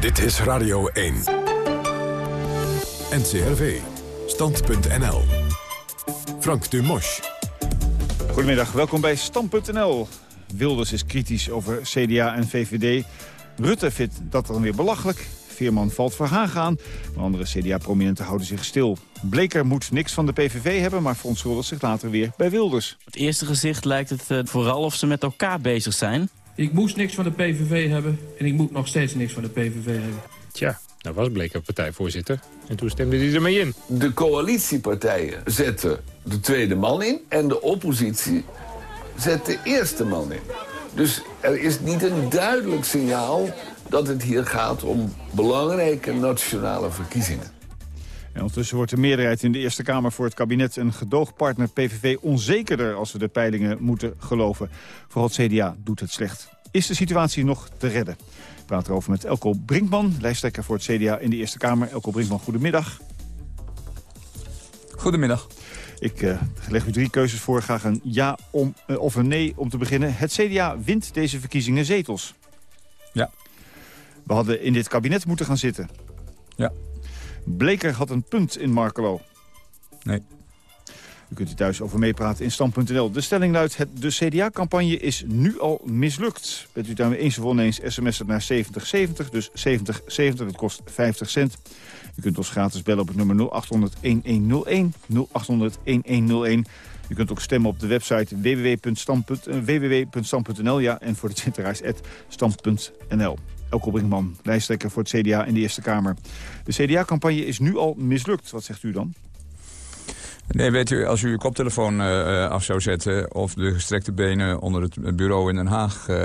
Dit is Radio 1. NCRV. Stand.nl. Frank Dumosch. Goedemiddag, welkom bij Stand.nl. Wilders is kritisch over CDA en VVD. Rutte vindt dat dan weer belachelijk. Veerman valt voor Haag aan. Maar andere CDA-prominenten houden zich stil. Bleker moet niks van de PVV hebben, maar verontschuldigt zich later weer bij Wilders. Op het eerste gezicht lijkt het uh, vooral of ze met elkaar bezig zijn. Ik moest niks van de PVV hebben en ik moet nog steeds niks van de PVV hebben. Tja, nou was Bleker partijvoorzitter en toen stemde hij ermee in. De coalitiepartijen zetten de tweede man in en de oppositie zet de eerste man in. Dus er is niet een duidelijk signaal dat het hier gaat om belangrijke nationale verkiezingen. En ondertussen wordt de meerderheid in de Eerste Kamer voor het kabinet... en gedoogpartner PVV onzekerder als we de peilingen moeten geloven. Vooral het CDA doet het slecht. Is de situatie nog te redden? Ik praat erover met Elko Brinkman, lijsttrekker voor het CDA in de Eerste Kamer. Elko Brinkman, goedemiddag. Goedemiddag. Ik uh, leg u drie keuzes voor, graag een ja om, uh, of een nee om te beginnen. Het CDA wint deze verkiezingen zetels. Ja. We hadden in dit kabinet moeten gaan zitten. Ja. Bleker had een punt in Markelo. Nee. U kunt u thuis over meepraten in stand.nl. De stelling luidt, het, de CDA-campagne is nu al mislukt. Bent u daarmee eens of oneens, sms het naar 7070, dus 7070, dat kost 50 cent. U kunt ons gratis bellen op het nummer 0800-1101, 0800-1101. U kunt ook stemmen op de website www.stam.nl, ja, en voor de twitteraars, stam.nl. Elko Brinkman, lijsttrekker voor het CDA in de Eerste Kamer. De CDA-campagne is nu al mislukt. Wat zegt u dan? Nee, weet u, als u uw koptelefoon uh, af zou zetten... of de gestrekte benen onder het bureau in Den Haag... Uh,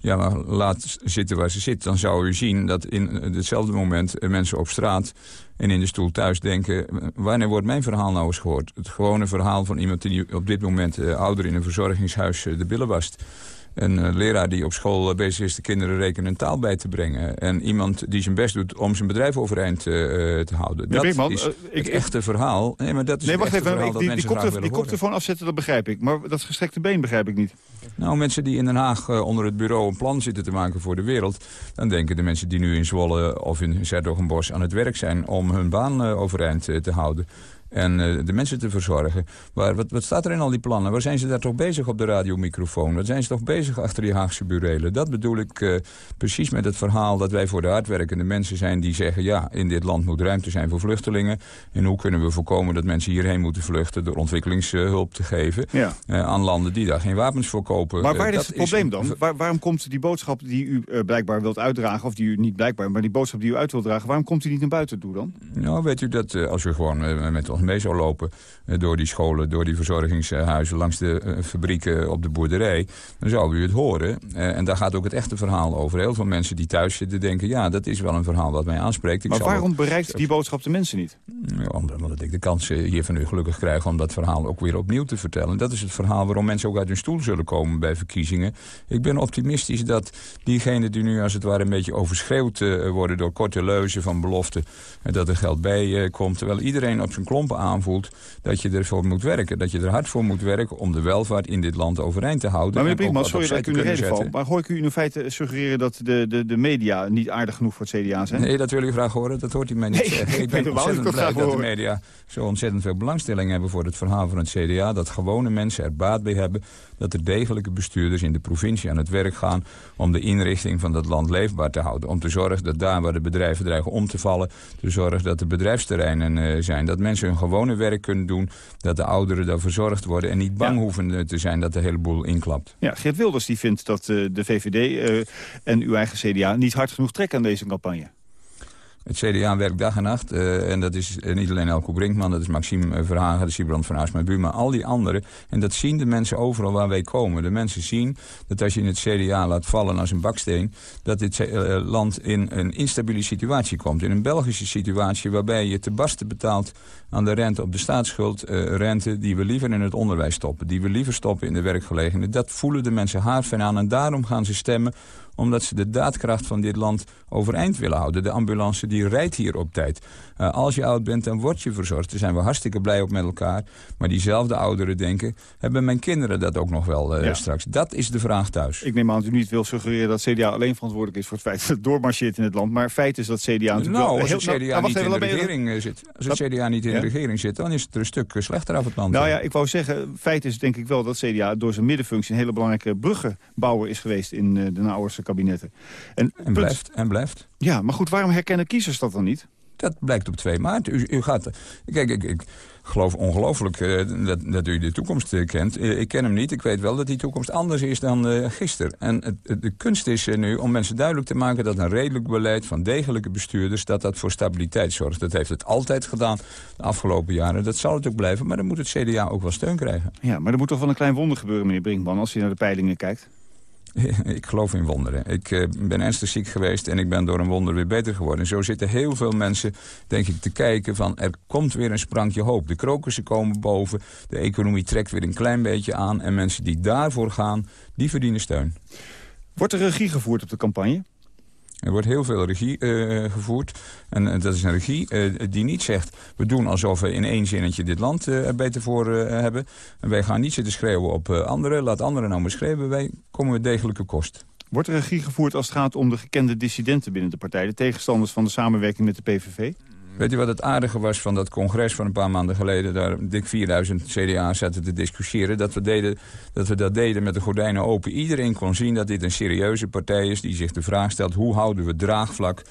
ja, maar laat zitten waar ze zit... dan zou u zien dat in hetzelfde moment mensen op straat... en in de stoel thuis denken... wanneer wordt mijn verhaal nou eens gehoord? Het gewone verhaal van iemand die op dit moment... Uh, ouder in een verzorgingshuis de billen wast... Een uh, leraar die op school bezig is de kinderen rekenen en taal bij te brengen. En iemand die zijn best doet om zijn bedrijf overeind te houden. Nee, dat Beekman, is ik, het echte verhaal. Nee, maar dat is nee, wacht even. verhaal Ik, die, die, kopte, die koptelefoon afzetten, dat begrijp ik. Maar dat gestrekte been begrijp ik niet. Nou, mensen die in Den Haag onder het bureau een plan zitten te maken voor de wereld... dan denken de mensen die nu in Zwolle of in Zerdogenbos aan het werk zijn... om hun baan overeind te houden en eh, de mensen te verzorgen. Maar wat, wat staat er in al die plannen? Waar zijn ze daar toch bezig op de radiomicrofoon? Wat zijn ze toch bezig achter die Haagse burelen? Dat bedoel ik eh, precies met het verhaal dat wij voor de hardwerkende mensen zijn... die zeggen, ja, in dit land moet ruimte zijn voor vluchtelingen. En hoe kunnen we voorkomen dat mensen hierheen moeten vluchten... door ontwikkelingshulp te geven aan landen die daar geen wapens voor kopen. Maar waar is het probleem dan? waarom komt die boodschap die u blijkbaar wilt uitdragen... of die u niet blijkbaar, maar die boodschap die u uit wilt dragen... waarom komt u niet naar buiten toe dan? Nou, weet u dat als u gewoon met ons mee zou lopen... door die scholen, door die verzorgingshuizen... langs de fabrieken op de boerderij... dan zou u het horen. en daar gaat ook het echte verhaal over. Heel veel mensen die thuis zitten denken... ja, dat is wel een verhaal wat mij aanspreekt. Ik maar waarom bereikt die boodschap de mensen niet? Ja, omdat ik de kans hier van u gelukkig krijg... om dat verhaal ook weer opnieuw te vertellen. Dat is het verhaal waarom mensen ook uit hun stoel zullen komen bij verkiezingen. Ik ben optimistisch dat diegenen die nu als het ware een beetje overschreeuwd worden... door korte leuzen van beloften dat er geld bij komt. Terwijl iedereen op zijn klompen aanvoelt dat je ervoor moet werken. Dat je er hard voor moet werken om de welvaart in dit land overeind te houden. Maar meneer Brinkman, sorry dat ik u in de reden val. Maar hoor ik u in feite suggereren dat de, de, de media niet aardig genoeg voor het CDA zijn? Nee, dat wil u graag horen. Dat hoort u mij niet nee, zeggen. Ik ben ontzettend blij dat de media zo ontzettend veel belangstelling hebben voor het verhaal van het CDA. Dat gewone mensen er baat bij hebben dat er degelijke bestuurders in de provincie aan het werk gaan... om de inrichting van dat land leefbaar te houden. Om te zorgen dat daar waar de bedrijven dreigen om te vallen... te zorgen dat er bedrijfsterreinen uh, zijn. Dat mensen hun gewone werk kunnen doen. Dat de ouderen daar verzorgd worden. En niet bang hoeven te zijn dat de hele boel inklapt. Ja, Geert Wilders die vindt dat uh, de VVD en uw eigen CDA niet hard genoeg trekken aan deze campagne. Het CDA werkt dag en nacht. Uh, en dat is uh, niet alleen Elko Brinkman, dat is Maxime uh, Verhagen, dat is Sibrand van Aarsma Buma, al die anderen. En dat zien de mensen overal waar wij komen. De mensen zien dat als je in het CDA laat vallen als een baksteen... dat dit land in een instabiele situatie komt. In een Belgische situatie waarbij je te barsten betaalt aan de rente op de staatsschuld. rente die we liever in het onderwijs stoppen. Die we liever stoppen in de werkgelegenheid. Dat voelen de mensen haarfijn aan en daarom gaan ze stemmen omdat ze de daadkracht van dit land overeind willen houden. De ambulance die rijdt hier op tijd. Uh, als je oud bent, dan word je verzorgd. Daar zijn we hartstikke blij op met elkaar. Maar diezelfde ouderen denken, hebben mijn kinderen dat ook nog wel uh, ja. straks? Dat is de vraag thuis. Ik neem aan dat u niet wil suggereren dat CDA alleen verantwoordelijk is voor het feit dat het doormarcheert in het land. Maar feit is dat CDA natuurlijk nou, wel... als het CDA nou, niet in de regering er... zit, als het CDA niet in ja? de regering zit, dan is het er een stuk slechter af het land. Nou ja, ik wou zeggen, feit is denk ik wel dat CDA door zijn middenfunctie een hele belangrijke bruggenbouwer is geweest in uh, de Nauwerse kabinetten. En, en, blijft, en blijft. Ja, maar goed, waarom herkennen kiezers dat dan niet? Dat blijkt op 2 maart. U, u gaat... Kijk, ik, ik geloof ongelooflijk uh, dat, dat, u de toekomst uh, kent. Uh, ik ken hem niet. Ik weet wel dat die toekomst anders is dan gisteren. En het, de kunst is nu om mensen duidelijk te maken... dat een redelijk beleid van degelijke bestuurders... dat dat voor stabiliteit zorgt. Dat heeft het altijd gedaan de afgelopen jaren. Dat zal het ook blijven. Maar dan moet het CDA ook wel steun krijgen. Ja, maar er moet toch wel een klein wonder gebeuren, meneer Brinkman... als je naar de peilingen kijkt? ik geloof in wonderen. Ik uh, ben ernstig ziek geweest en ik ben door een wonder weer beter geworden. En zo zitten heel veel mensen, denk ik, te kijken van... er komt weer een sprankje hoop. De krokussen komen boven, de economie trekt weer een klein beetje aan... en mensen die daarvoor gaan, die verdienen steun. Wordt er regie gevoerd op de campagne? Er wordt heel veel regie uh, gevoerd. En uh, dat is een regie uh, die niet zegt... we doen alsof we in één zinnetje dit land er beter voor hebben. En wij gaan niet zitten schreeuwen op anderen. Laat anderen nou maar schreeuwen. Wij komen met degelijke kost. Wordt er regie gevoerd als het gaat om de gekende dissidenten binnen de partij? De tegenstanders van de samenwerking met de PVV? Weet je wat het aardige was van dat congres van een paar maanden geleden... daar dik 4000 CDA's zaten te discussiëren... Dat we, deden, dat we dat deden met de gordijnen open. Iedereen kon zien dat dit een serieuze partij is... die zich de vraag stelt hoe houden we draagvlak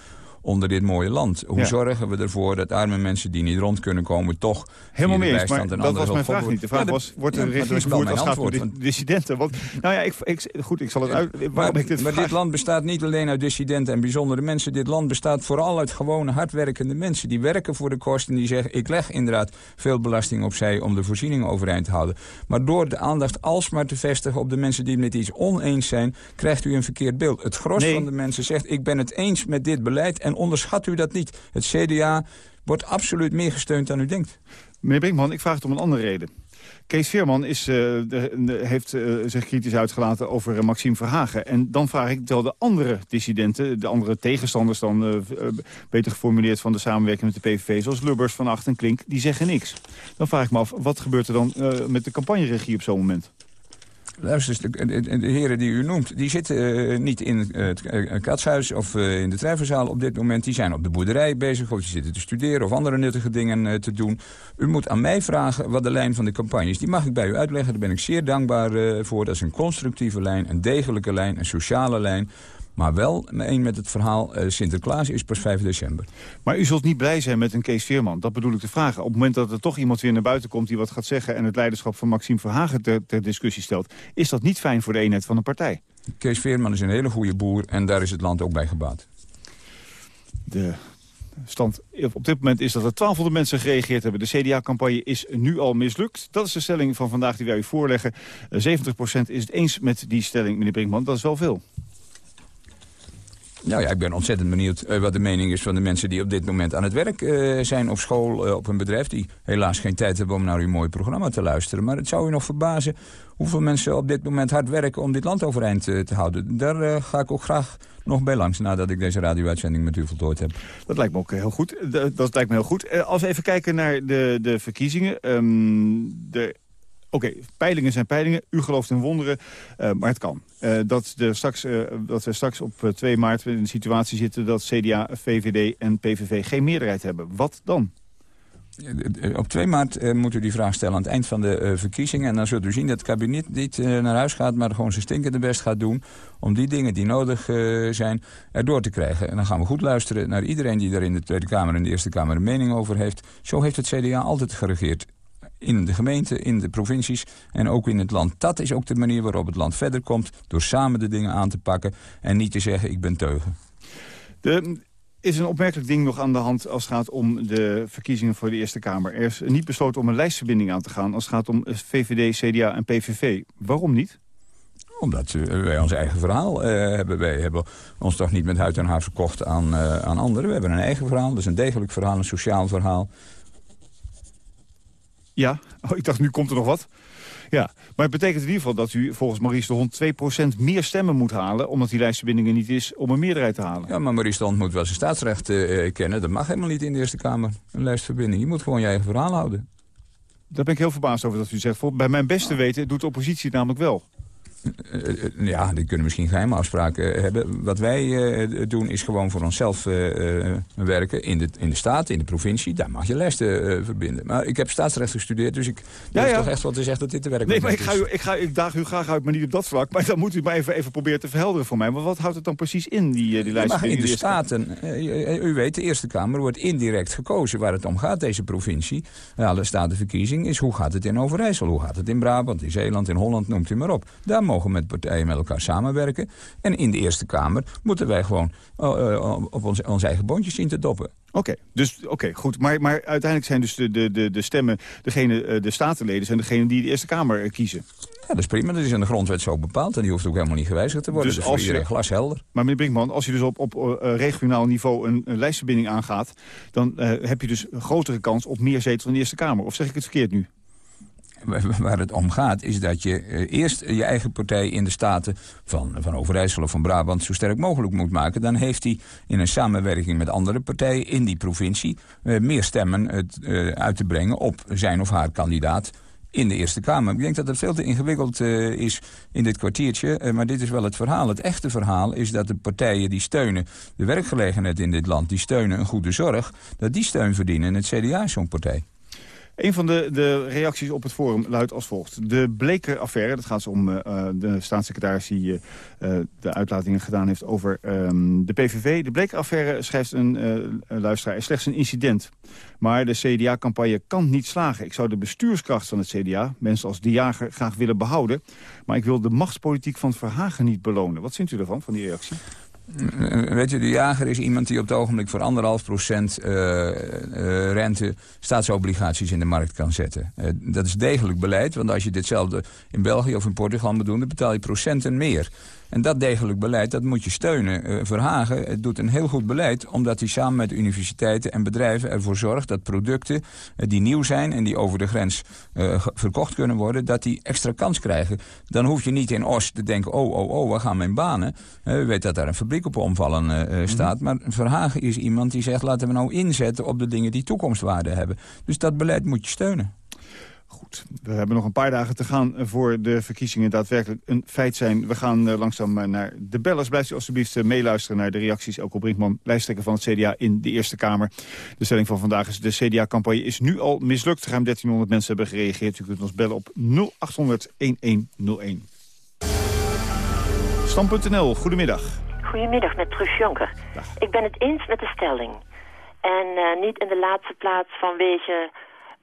onder dit mooie land. Hoe ja. zorgen we ervoor dat arme mensen die niet rond kunnen komen... toch Helemaal mee eens, maar dat was mijn vraag niet. De vraag ja, was, wordt er ja, regie gevoerd als gaat om dissidenten? Want, nou ja, ik, ik, goed, ik zal het uit... Waarom maar, ik dit maar dit land bestaat niet alleen uit dissidenten en bijzondere mensen. Dit land bestaat vooral uit gewone, hardwerkende mensen. Die werken voor de kosten en die zeggen... ik leg inderdaad veel belasting opzij om de voorzieningen overeind te houden. Maar door de aandacht alsmaar te vestigen op de mensen die het met iets oneens zijn... krijgt u een verkeerd beeld. Het gros nee. van de mensen zegt... ik ben het eens met dit beleid en onderschat u dat niet. Het CDA wordt absoluut meer gesteund dan u denkt. Meneer Brinkman, ik vraag het om een andere reden. Kees Veerman is, de, heeft uh, zich kritisch uitgelaten over uh, Maxime Verhagen. En dan vraag ik, tel de andere dissidenten, de andere tegenstanders dan beter geformuleerd van de samenwerking met de PVV, zoals Lubbers, Van Acht en Klink, die zeggen niks. Dan vraag ik me af, wat gebeurt er dan met de campagneregie op zo'n moment? Luister, de, de, de, heren die u noemt, die zitten uh, niet in het uh, katshuis of in de treffenzaal op dit moment. Die zijn op de boerderij bezig of die zitten te studeren of andere nuttige dingen te doen. U moet aan mij vragen wat de lijn van de campagne is. Die mag ik bij u uitleggen, daar ben ik zeer dankbaar voor. Dat is een constructieve lijn, een degelijke lijn, een sociale lijn. Maar wel een met het verhaal uh, Sinterklaas is pas 5 december. Maar u zult niet blij zijn met een Kees Veerman. Dat bedoel ik te vragen. Op het moment dat er toch iemand weer naar buiten komt... die wat gaat zeggen en het leiderschap van Maxime Verhagen ter, ter discussie stelt... is dat niet fijn voor de eenheid van een partij? Kees Veerman is een hele goede boer en daar is het land ook bij gebaat. De stand op dit moment is dat er 1200 mensen gereageerd hebben. De CDA-campagne is nu al mislukt. Dat is de stelling van vandaag die wij u voorleggen. 70% is het eens met die stelling, meneer Brinkman. Dat is wel veel. Nou ja, ik ben ontzettend benieuwd uh, wat de mening is van de mensen die op dit moment aan het werk uh, zijn op school, uh, op een bedrijf. Die helaas geen tijd hebben om naar uw mooi programma te luisteren. Maar het zou u nog verbazen hoeveel mensen op dit moment hard werken om dit land overeind te houden. Daar ga ik ook graag nog bij langs nadat ik deze radio-uitzending met u voltooid heb. Dat lijkt me ook heel goed. Dat, lijkt me heel goed. als we even kijken naar de, de verkiezingen. De Oké, peilingen zijn peilingen. U gelooft in wonderen, uh, maar het kan. Uh, dat, de straks, uh, dat we straks op 2 maart in een situatie zitten... dat CDA, VVD en PVV geen meerderheid hebben. Wat dan? Op 2 maart moet u die vraag stellen aan het eind van de verkiezingen. En dan zult u zien dat het kabinet niet naar huis gaat... maar gewoon zijn stinkende best gaat doen... om die dingen die nodig zijn erdoor te krijgen. En dan gaan we goed luisteren naar iedereen die daar in de Tweede Kamer... en de Eerste Kamer een mening over heeft. Zo heeft het CDA altijd geregeerd in de gemeente, in de provincies en ook in het land. Dat is ook de manier waarop het land verder komt... door samen de dingen aan te pakken en niet te zeggen ik ben teugen. De is een opmerkelijk ding nog aan de hand als het gaat om de verkiezingen voor de Eerste Kamer. Er is niet besloten om een lijstverbinding aan te gaan als het gaat om VVD, CDA en PVV. Waarom niet? Omdat wij ons eigen verhaal uh, hebben. Wij hebben ons toch niet met huid en haar verkocht aan, uh, aan anderen. We hebben een eigen verhaal, dat is een degelijk verhaal, een sociaal verhaal. Ja, oh, ik dacht nu komt er nog wat. Ja, maar het betekent in ieder geval dat u volgens Maurice de Hond 2% meer stemmen moet halen... omdat die lijstverbinding niet is om een meerderheid te halen. Ja, maar Maurice de Hond moet wel zijn staatsrecht uh, kennen. Dat mag helemaal niet in de Eerste Kamer, een lijstverbinding. Je moet gewoon je eigen verhaal houden. Daar ben ik heel verbaasd over dat u zegt. Bij mijn beste weten doet de oppositie namelijk wel. Eh, eh, ja, die kunnen misschien geheime afspraken hebben. Wat wij uh, doen is gewoon voor onszelf uh, werken in de, in de staat, in de provincie. Daar mag je lijsten verbinden. Maar ik heb staatsrecht gestudeerd, dus ik ja, ja. toch echt wat te zeggen dat dit te werken Nee, maar ik, ga u, ik, ga, ik daag u graag uit, maar niet op dat vlak. Maar dan moet u maar even, even proberen te verhelderen voor mij. Maar wat houdt het dan precies in, die, die lijst? in de staten, u weet, de Eerste Kamer wordt indirect gekozen. Waar het om gaat, deze provincie, alle statenverkiezing, is hoe gaat het in Overijssel? Hoe gaat het in Brabant, in Zeeland, in Holland, noemt u maar op. Daar mogen met partijen met elkaar samenwerken. En in de Eerste Kamer moeten wij gewoon uh, op ons, ons eigen bondjes zien te doppen. Oké, dus oké, goed. Maar, maar uiteindelijk zijn dus de, de, de, de stemmen, degene, de statenleden, zijn degene die de Eerste Kamer kiezen. Ja, dat is prima. Dat is in de grondwet zo bepaald. En die hoeft ook helemaal niet gewijzigd te worden. Dus, dus als je, glashelder. Maar meneer Brinkman, als je dus op, op uh, regionaal niveau een, een, lijstverbinding aangaat... dan uh, heb je dus een grotere kans op meer zetels in de Eerste Kamer. Of zeg ik het verkeerd nu? Waar het om gaat is dat je eh, eerst je eigen partij in de Staten... Van, van Overijssel of van Brabant zo sterk mogelijk moet maken. Dan heeft hij in een samenwerking met andere partijen in die provincie... Eh, meer stemmen uh, uit te brengen op zijn of haar kandidaat in de Eerste Kamer. Ik denk dat het veel te ingewikkeld is in dit kwartiertje, maar dit is wel het verhaal. Het echte verhaal is dat de partijen die steunen de werkgelegenheid in dit land... die steunen een goede zorg, dat die steun verdienen. En het CDA is zo'n partij. Een van de, de reacties op het forum luidt als volgt. De Bleker-affaire, dat gaat om uh, de staatssecretaris die uh, de uitlatingen gedaan heeft over um, de PVV. De Bleker-affaire, schrijft een luisteraar, is slechts een incident. Maar de CDA-campagne kan niet slagen. Ik zou de bestuurskracht van het CDA, mensen als de jager, graag willen behouden. Maar ik wil de machtspolitiek van Verhagen niet belonen. Wat vindt u ervan, van die reactie? Weet je, de jager is iemand die op het ogenblik voor anderhalf procent uh, uh, rente staatsobligaties in de markt kan zetten. Dat is degelijk beleid, want als je ditzelfde in België of in Portugal moet doen, dan betaal je procenten meer. En dat degelijk beleid, dat moet je steunen. Uh, Verhagen het doet een heel goed beleid... omdat hij samen met universiteiten en bedrijven ervoor zorgt... dat producten uh, die nieuw zijn en die over de grens uh, verkocht kunnen worden... dat die extra kans krijgen. Dan hoef je niet in Oost te denken... oh, oh, oh, waar gaan mijn banen? u weet dat daar een fabriek op omvallen mhm. staat. Maar Verhagen is iemand die zegt... laten we nou inzetten op de dingen die toekomstwaarde hebben. Dus dat beleid moet je steunen. Goed, we hebben nog een paar dagen te gaan voor de verkiezingen daadwerkelijk een feit zijn. We gaan uh, langzaam uh, naar de bellers. Blijft u alstublieft meeluisteren naar de reacties. Elko Brinkman, lijsttrekker van het CDA in de Eerste Kamer. De stelling van vandaag is de CDA-campagne is nu al mislukt. Ruim 1300 mensen hebben gereageerd. U kunt ons bellen op 0800-1101. Stam.nl, goedemiddag. Goedemiddag, met Truus Jonker. Ik ben het eens met de stelling. En niet in de laatste plaats vanwege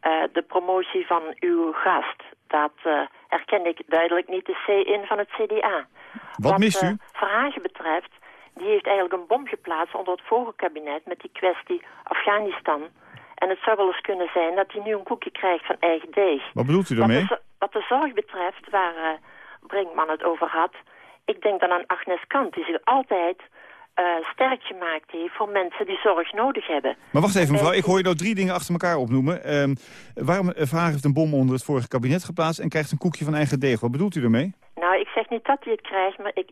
uh, de promotie van uw gast. Dat uh, herken ik duidelijk niet de C in van het CDA. Wat, mist u? Uh, Verhagen betreft, die heeft eigenlijk een bom geplaatst onder het vorige kabinet met die kwestie Afghanistan. En het zou wel eens kunnen zijn dat hij nu een koekje krijgt van eigen deeg. Wat bedoelt u daarmee? Wat de, wat de zorg betreft, waar uh, Brinkman het over had... ik denk dan aan Agnes Kant, die zich altijd uh, sterk gemaakt heeft voor mensen die zorg nodig hebben. Maar wacht even mevrouw, ik hoor je nou drie dingen achter elkaar opnoemen. Uh, waarom Vraag heeft een bom onder het vorige kabinet geplaatst... en krijgt een koekje van eigen deeg? Wat bedoelt u ermee? Nou, ik zeg niet dat hij het krijgt, maar ik,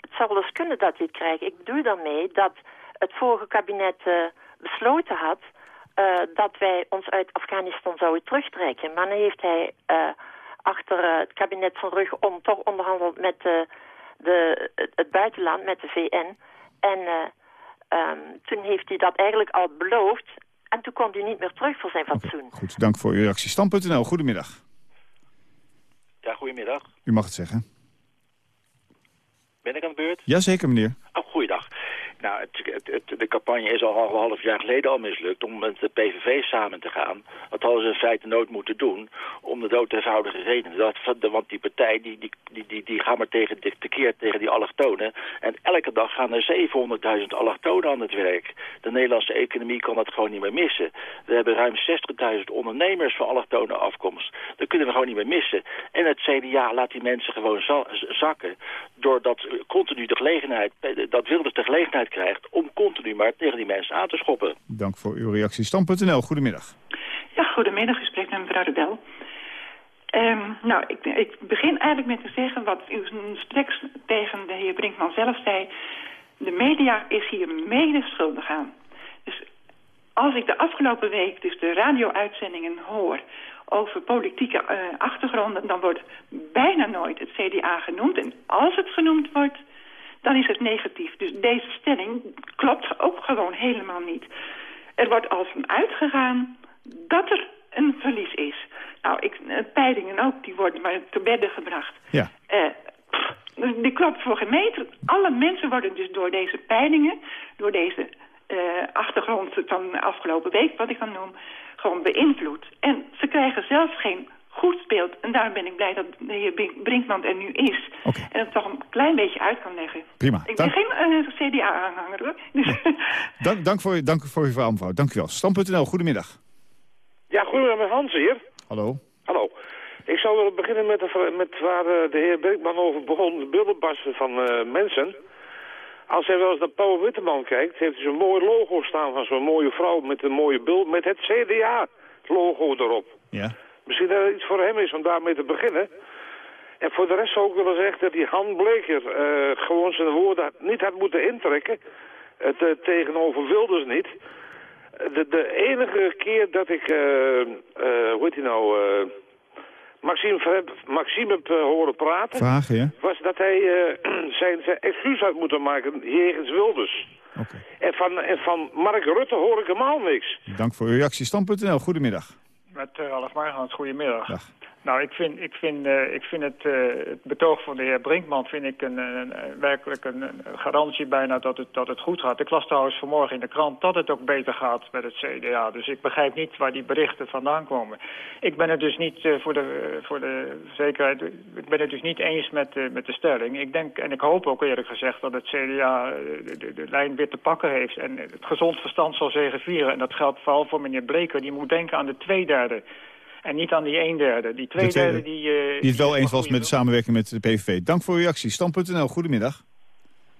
het zou wel eens kunnen dat hij het krijgt. Ik bedoel daarmee dat het vorige kabinet uh, besloten had... Uh, dat wij ons uit Afghanistan zouden terugtrekken. Maar dan heeft hij achter het kabinet van rug om toch onderhandeld met de, het buitenland, met de VN... En uh, um, toen heeft hij dat eigenlijk al beloofd. En toen kwam hij niet meer terug voor zijn fatsoen. Okay, goed, dank voor uw reactie. Stam.nl, goedemiddag. Ja, goedemiddag. U mag het zeggen. Ben ik aan de beurt? Jazeker, meneer. Oh. Nou, de campagne is al half jaar geleden al mislukt om met de PVV samen te gaan. Dat hadden ze in feite nooit moeten doen, om de dood eenvoudige reden. Dat, want die partij die, die, die, die, gaat maar tegen, tekeer tegen die allochtonen. En elke dag gaan er 700.000 allochtonen aan het werk. De Nederlandse economie kan dat gewoon niet meer missen. We hebben ruim 60.000 ondernemers van allochtone afkomst. Dat kunnen we gewoon niet meer missen. En het CDA laat die mensen gewoon zakken. Doordat continu de gelegenheid, dat wilde de gelegenheid krijgt om continu maar tegen die mensen aan te schoppen. Dank voor uw reactie. Stam.nl, goedemiddag. Ja, goedemiddag. U spreekt met mevrouw de Bel. Um, nou, ik, ik, begin eigenlijk met te zeggen wat u straks tegen de heer Brinkman zelf zei. De media is hier mede schuldig aan. Dus als ik de afgelopen week dus de radio-uitzendingen hoor over politieke uh, achtergronden... dan wordt bijna nooit het CDA genoemd. En als het genoemd wordt, dan is het negatief. Dus deze stelling klopt ook gewoon helemaal niet. Er wordt als van uitgegaan dat er een verlies is. Nou, ik, uh, peilingen ook, die worden maar te bedden gebracht. Ja. Uh, pff, die klopt voor geen meter. Alle mensen worden dus door deze peilingen, door deze uh, achtergrond van de afgelopen week, wat ik dan noem, gewoon beïnvloed. En ze krijgen zelfs geen goed beeld. En daarom ben ik blij dat de heer Brinkman er nu is. Okay. En het toch een klein beetje uit kan leggen. Prima. Ik dank... ben geen uh, CDA-aanhanger hoor. Dus dank, dank, voor, dank voor uw verhaal mevrouw. Dank u wel. Stam.nl, goedemiddag. Ja, goedemiddag met Hans hier. Hallo. Hallo. Ik zou willen beginnen met, de, met waar de heer Brinkman over begon, de beeldenbassen van uh, mensen. Als hij wel eens naar Paul Witteman kijkt, heeft hij zo'n mooi logo staan van zo'n mooie vrouw met een mooie beeld met het CDA-logo erop. Ja. Misschien dat het iets voor hem is om daarmee te beginnen. En voor de rest zou ik willen zeggen dat die Han Bleker uh, gewoon zijn woorden niet had moeten intrekken. Het uh, tegenover Wilders niet. De, de enige keer dat ik, uh, hoe heet hij nou, Maxime, Maxime heb horen praten... Vragen, ja? was dat hij zijn, zijn excuus had moeten maken jegens Wilders. Okay. En, van, en van Mark Rutte hoor ik helemaal niks. Dank voor uw reactie. Stam.nl, goedemiddag. Met uh, Ralf Margaans, goedemiddag. Dag. Nou, ik vind, ik vind, uh, ik vind het, uh, het betoog van de heer Brinkman vind ik een, een, werkelijk een, garantie bijna dat het, dat het goed gaat. Ik las trouwens vanmorgen in de krant dat het ook beter gaat met het CDA. Dus ik begrijp niet waar die berichten vandaan komen. Ik ben het dus niet uh, voor, de, voor de zekerheid, ik ben het dus niet eens met, met de stelling. Ik denk, en ik hoop ook eerlijk gezegd dat het CDA de, lijn weer te pakken heeft. En het gezond verstand zal zegevieren. En dat geldt vooral voor meneer Bleker. Die moet denken aan de twee derde. En niet aan die een derde. Die twee tweede, derde die... Uh, die het wel eens was met de samenwerking met de PVV. Dank voor uw reactie. Stam.nl, goedemiddag.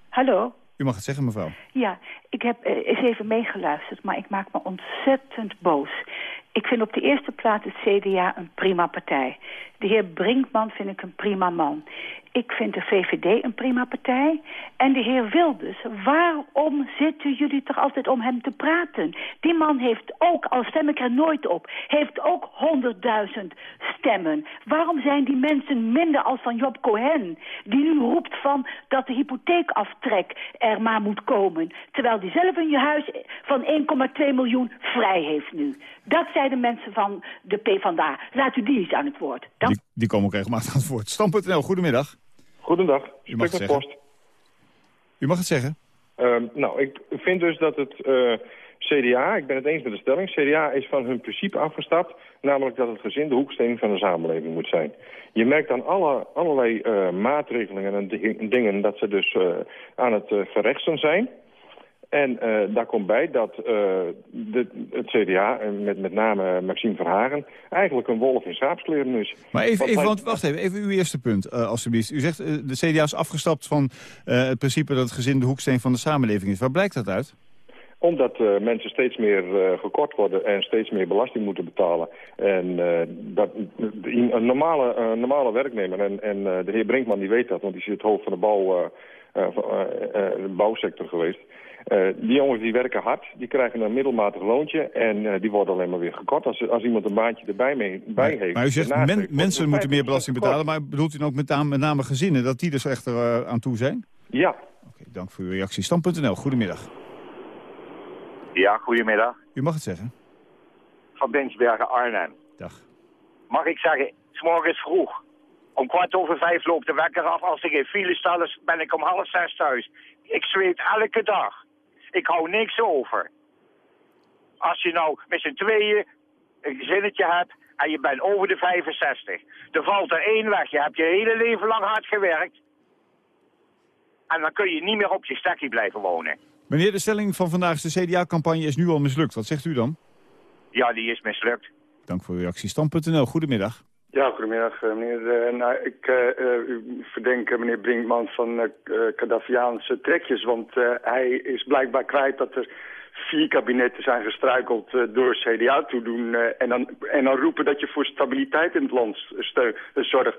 Hallo. U mag het zeggen, mevrouw. Ja, ik heb uh, eens even meegeluisterd, maar ik maak me ontzettend boos. Ik vind op de eerste plaats het CDA een prima partij. De heer Brinkman vind ik een prima man. Ik vind de VVD een prima partij. En de heer Wilders, waarom zitten jullie toch altijd om hem te praten? Die man heeft ook, al stem ik er nooit op, heeft ook 100.000 stemmen. Waarom zijn die mensen minder als van Job Cohen? Die nu roept van dat de hypotheekaftrek er maar moet komen. Terwijl die zelf in je huis van 1,2 miljoen vrij heeft nu. Dat zijn de mensen van de PvdA. Laat u die eens aan het woord. Die, die komen ook regelmatig aan het woord. Stam.nl, goedemiddag. Goedendag, U mag het. Post. U mag het zeggen. Ehm, nou, ik vind dus dat het eh, CDA, ik ben het eens met de stelling... CDA is van hun principe afgestapt... namelijk dat het gezin de hoeksteen van de samenleving moet zijn. Je merkt aan alle, allerlei eh, maatregelingen en di- dingen... dat ze dus eh, aan het verrechtsen zijn... En eh, daar komt bij dat eh, de, het CDA, en met, met name Maxime Verhagen... eigenlijk een wolf in schaapskleren is. Maar even, even want, wacht even, even uw eerste punt, eh, alstublieft. U zegt, eh, de CDA is afgestapt van eh, het principe dat het gezin de hoeksteen van de samenleving is. Waar blijkt dat uit? Omdat eh, mensen steeds meer eh, gekort worden en steeds meer belasting moeten betalen. En eh, dat, een normale, eh, normale werknemer, en, en eh, de heer Brinkman die weet dat, want die is het hoofd van de, bouw, eh, eh, eh, eh, bouwsector geweest. Eh, die jongens die werken hard, die krijgen een middelmatig loontje en eh, die worden alleen maar weer gekort. Als, als iemand een baantje erbij mee, bij heeft. Maar u zegt, men- heeft, mensen moeten meer 50% belasting betalen. Maar bedoelt u dan ook met name, met name gezinnen, dat die dus echt er eh, aan toe zijn? Ja. Oké, dank voor uw reactie. Stam.nl, goedemiddag. Ja, goedemiddag. U mag het zeggen. Van Binsbergen, Arnhem. Dag. Mag ik zeggen, s morgens vroeg. Om kwart over vijf loopt de wekker af. Als ik in file sta, ben ik om half zes thuis. Ik zweet elke dag. Ik hou niks over. Als je nou met z'n tweeën een gezinnetje hebt en je bent over de 65. Er valt er één weg. Je hebt je hele leven lang hard gewerkt. En dan kun je niet meer op je stekkie blijven wonen. Meneer, de stelling van vandaag is de CDA-campagne is nu al mislukt. Wat zegt u dan? Ja, die is mislukt. Dank voor uw reactie. Stam.nl, goedemiddag. Ja, goedemiddag eh, meneer. Eh, nou, ik eh, eh, u verdenk meneer Brinkman van Gaddafiaanse trekjes, want hij is blijkbaar kwijt dat er vier kabinetten zijn gestruikeld door CDA toedoen en, dan, en dan roepen dat je voor stabiliteit in het land steun, zorgt.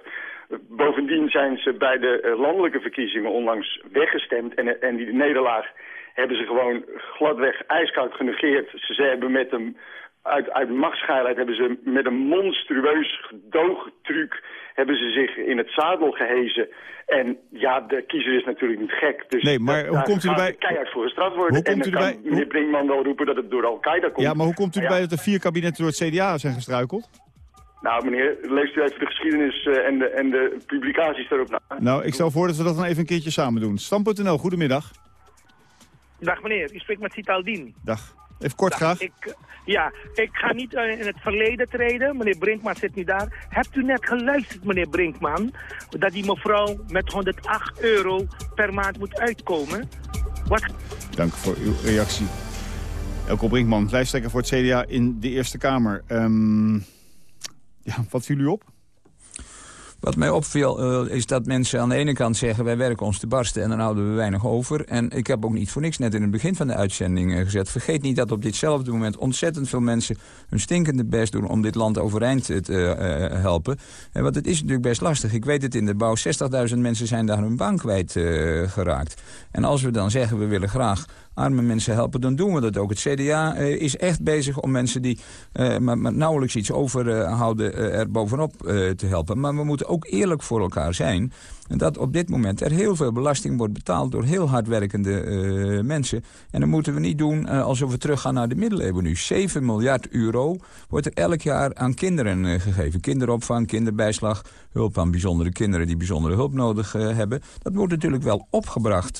Bovendien zijn ze bij de landelijke verkiezingen onlangs weggestemd en, en die nederlaag hebben ze gewoon gladweg ijskoud genegeerd. Ze, ze hebben met een uit, uit machtsgeilheid hebben ze met een monstrueus gedoogtruc hebben ze zich in het zadel gehezen. En ja, de kiezer is natuurlijk niet gek. Dus Nee, maar hoe komt u erbij- keihard voor gestraft worden. Hoe komt en u erbij- kan meneer Brinkman wel roepen dat het door Al-Qaeda komt. Ja, maar hoe komt u erbij ja, dat er vier kabinetten door het CDA zijn gestruikeld? Nou meneer, leest u even de geschiedenis eh, en, de, en de publicaties daarop na. Nou, ik stel voor dat we dat dan even een keertje samen doen. Stam.nl, goedemiddag. Dag meneer, u spreekt met Citaldini. Dag. Even kort graag. Ik, eh, ja, ik ga niet eh, in het verleden treden. Meneer Brinkman zit niet daar. Hebt u net geluisterd, meneer Brinkman, dat die mevrouw met 108 euro per maand moet uitkomen? Wat Dank voor uw reactie. Elko Brinkman, lijsttrekker voor het CDA in de Eerste Kamer. Ehm, ja, wat viel u op? Wat mij opviel eh, is dat mensen aan de ene kant zeggen... wij werken ons te barsten en dan houden we weinig over. En ik heb ook niet voor niks net in het begin van de uitzending eh, gezet... vergeet niet dat op ditzelfde moment ontzettend veel mensen... hun stinkende best doen om dit land overeind te eh, helpen. En want het is natuurlijk best lastig. Ik weet het in de bouw, 60.000 mensen zijn daar hun baan kwijt geraakt. En als we dan zeggen we willen graag arme mensen helpen, dan doen we dat ook. Het CDA eh, is echt bezig om mensen die eh, maar, maar nauwelijks iets overhouden eh, er bovenop te helpen. Maar we moeten ook eerlijk voor elkaar zijn. En dat op dit moment er heel veel belasting wordt betaald door heel hardwerkende eh, mensen. En dan moeten we niet doen eh, alsof we teruggaan naar de middeleeuwen nu. 7 miljard euro wordt er elk jaar aan kinderen eh, gegeven. Kinderopvang, kinderbijslag, hulp aan bijzondere kinderen die bijzondere hulp nodig hebben. Dat moet natuurlijk wel opgebracht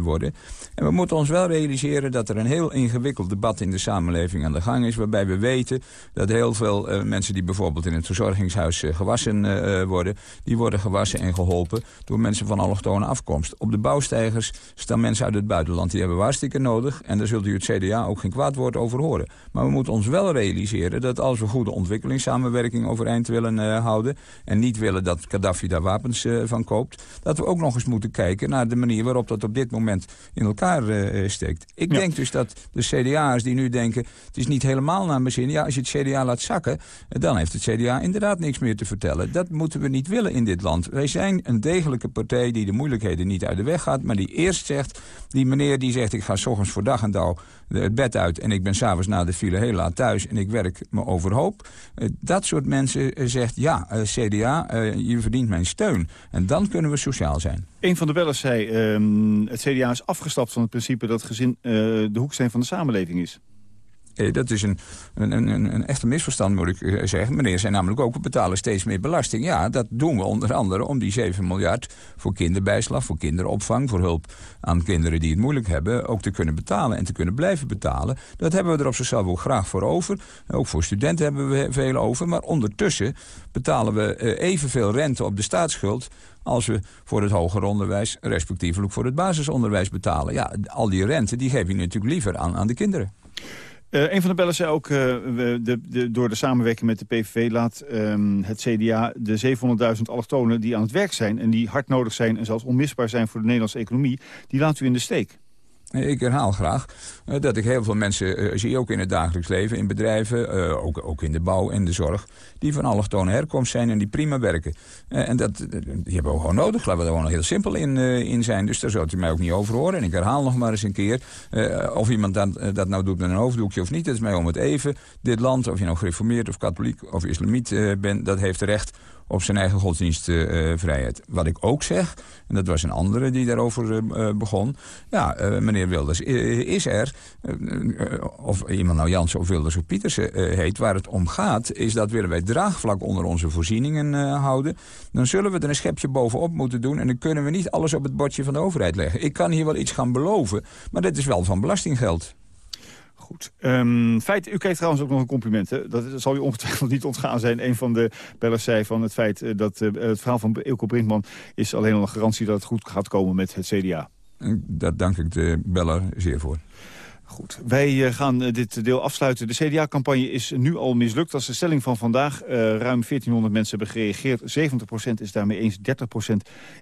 worden. En we moeten ons wel realiseren dat er een heel ingewikkeld debat in de samenleving aan de gang is. Waarbij we weten dat heel veel mensen die bijvoorbeeld in het verzorgingshuis gewassen worden... die worden gewassen en geholpen geholpen door mensen van allochtone afkomst. Op de bouwsteigers staan mensen uit het buitenland. Die hebben we hartstikke nodig. En daar zult u het CDA ook geen kwaad woord over horen. Maar we moeten ons wel realiseren dat als we goede ontwikkelingssamenwerking overeind willen uh, houden... en niet willen dat Gaddafi daar wapens uh, van koopt... dat we ook nog eens moeten kijken naar de manier waarop dat op dit moment in elkaar uh, steekt. Ik ja. denk dus dat de CDA'ers die nu denken... het is niet helemaal naar mijn zin. Ja, als je het CDA laat zakken, dan heeft het CDA inderdaad niks meer te vertellen. Dat moeten we niet willen in dit land. Wij zijn een degelijke partij die de moeilijkheden niet uit de weg gaat... maar die eerst zegt, die meneer die zegt... ik ga s ochtends voor dag en dauw het bed uit... en ik ben s'avonds na de file heel laat thuis en ik werk me overhoop. Dat soort mensen zegt, ja, CDA, je verdient mijn steun. En dan kunnen we sociaal zijn. Een van de bellers zei, um, het CDA is afgestapt van het principe... dat gezin de hoeksteen van de samenleving is. Eh, dat is een, een, een, echte misverstand, moet ik zeggen. Meneer zei namelijk ook, we betalen steeds meer belasting. Ja, dat doen we onder andere om die 7 miljard voor kinderbijslag, voor kinderopvang... voor hulp aan kinderen die het moeilijk hebben, ook te kunnen betalen en te kunnen blijven betalen. Dat hebben we er op zichzelf ook graag voor over. Ook voor studenten hebben we veel over. Maar ondertussen betalen we evenveel rente op de staatsschuld als we voor het hoger onderwijs, respectievelijk voor het basisonderwijs betalen. Ja, al die rente die geef je natuurlijk liever aan, aan de kinderen. Uh, een van de bellen zei ook, uh, de, de, door de samenwerking met de PVV laat um, het CDA de 700.000 allochtonen die aan het werk zijn... en die hard nodig zijn en zelfs onmisbaar zijn voor de Nederlandse economie... die laat u in de steek. Ik herhaal graag uh, dat ik heel veel mensen uh, zie, ook in het dagelijks leven, in bedrijven, uh, ook, ook in de bouw en de zorg, die van allochtone herkomst zijn en die prima werken. en dat, die hebben we gewoon nodig, laten we er gewoon heel simpel in, in zijn. Dus daar zult u mij ook niet over horen. En ik herhaal nog maar eens een keer, of iemand dat, dat nou doet met een hoofddoekje of niet, dat is mij om het even. Dit land, of je nou gereformeerd of katholiek of islamiet bent, dat heeft recht op zijn eigen godsdienstvrijheid. Uh, Wat ik ook zeg, en dat was een andere die daarover uh, begon... ja, meneer Wilders is er, of iemand nou Jans of Wilders of Pietersen heet... waar het om gaat, is dat willen wij draagvlak onder onze voorzieningen houden... dan zullen we er een schepje bovenop moeten doen... en dan kunnen we niet alles op het bordje van de overheid leggen. Ik kan hier wel iets gaan beloven, maar dit is wel van belastinggeld. Goed. Um, feit, u kreeg trouwens ook nog een compliment. Hè? Dat zal u ongetwijfeld niet ontgaan zijn. Een van de bellers zei van het feit dat uh, het verhaal van Ilko Brinkman... is alleen al een garantie dat het goed gaat komen met het CDA. Daar dank ik de beller zeer voor. Goed, wij gaan dit deel afsluiten. De CDA-campagne is nu al mislukt. Dat de stelling van vandaag. Uh, ruim 1400 mensen hebben gereageerd. 70% is daarmee eens, 30%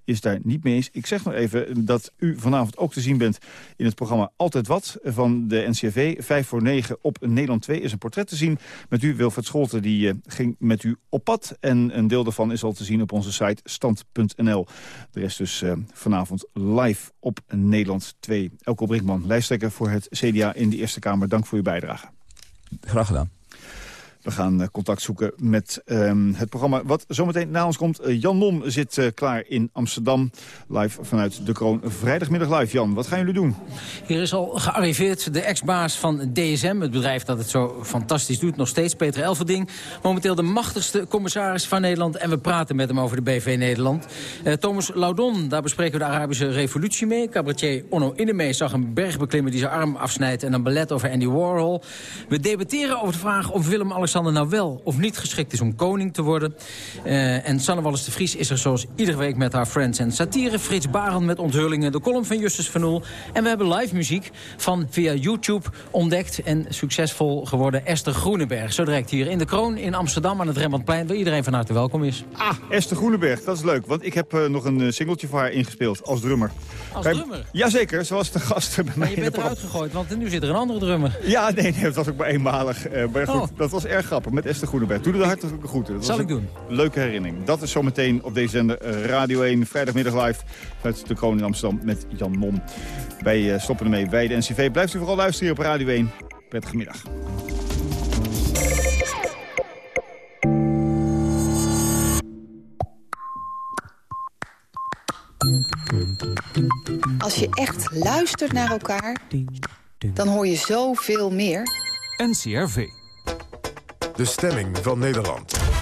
is daar niet mee eens. Ik zeg nog even dat u vanavond ook te zien bent in het programma Altijd Wat van de NCRV. 5 voor 9 op Nederland 2 is een portret te zien met u. Wilfred Scholten die ging met u op pad. En een deel daarvan is al te zien op onze site stand.nl. De rest dus vanavond live op Nederland 2. Elko Brinkman, lijsttrekker voor het CDA in de Eerste Kamer. Dank voor uw bijdrage. Graag gedaan. We gaan uh, contact zoeken met uh, het programma wat zometeen na ons komt. Uh, Jan Mom zit uh, klaar in Amsterdam. Live vanuit de Kroon. Vrijdagmiddag live. Jan, wat gaan jullie doen? Hier is al gearriveerd de ex-baas van DSM. Het bedrijf dat het zo fantastisch doet. Nog steeds Peter Elverding. Momenteel de machtigste commissaris van Nederland. En we praten met hem over de BV Nederland. Thomas Laudon, daar bespreken we de Arabische revolutie mee. Cabaretier Onno Innemee zag een berg beklimmen die zijn arm afsnijdt. En een ballet over Andy Warhol. We debatteren over de vraag of Willem-Alexander Alexander nou wel of niet geschikt is om koning te worden. Uh, en Sanne Wallis de Vries is er zoals iedere week met haar friends en satire. Frits Barend met onthullingen, de column van Justus van Oel. En we hebben live muziek van via YouTube ontdekt en succesvol geworden Esther Groeneberg. Zo direct hier in de Kroon in Amsterdam aan het Rembrandtplein... waar iedereen van harte welkom is. Ah, Esther Groeneberg, dat is leuk. Want ik heb uh, nog een singeltje voor haar ingespeeld als drummer. Als Bij... drummer? Jazeker, zoals de gasten bij maar mij. je bent eruit gegooid, want nu zit er een andere drummer. Ja, nee, nee dat was ook maar eenmalig. Uh, maar goed, oh. dat was erg grappig met Esther Groeneberg. Doe de hartelijke groeten. Dat Zal ik doen. Leuke herinnering. Dat is zometeen op deze zender Radio 1, vrijdagmiddag live uit de Kroon in Amsterdam met Jan Mom. Wij uh, stoppen ermee bij de NCV. Blijft u vooral luisteren op Radio 1. Prettige middag. Als je echt luistert naar elkaar, dan hoor je zoveel meer. NCRV. De stemming van Nederland.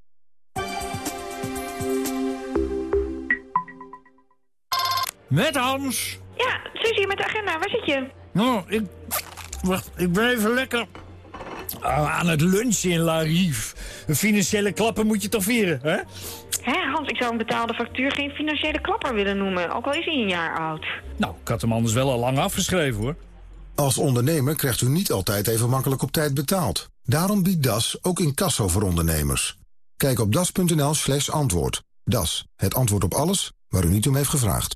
Met Hans. Ja, Suzie hier met de agenda. Waar zit je? Nou, ik... Wacht, ik ben even lekker... ah, aan het lunchen in La Rive. Een financiële klappen moet je toch vieren, hè? Hé, Hans, ik zou een betaalde factuur geen financiële klapper willen noemen. Ook al is hij een jaar oud. Nou, ik had hem anders wel al lang afgeschreven, hoor. Als ondernemer krijgt u niet altijd even makkelijk op tijd betaald. Daarom biedt DAS ook incasso voor ondernemers. Kijk op das.nl slash antwoord. DAS, het antwoord op alles waar u niet om heeft gevraagd.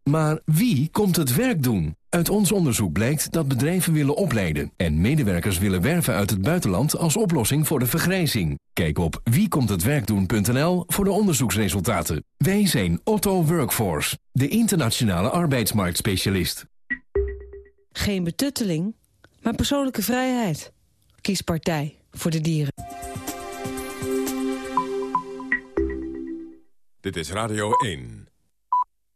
Maar wie komt het werk doen? Uit ons onderzoek blijkt dat bedrijven willen opleiden... en medewerkers willen werven uit het buitenland als oplossing voor de vergrijzing. Kijk op wiekomthetwerkdoen.nl voor de onderzoeksresultaten. Wij zijn Otto Workforce, de internationale arbeidsmarktspecialist. Geen betutteling, maar persoonlijke vrijheid. Kies partij voor de dieren. Dit is Radio 1.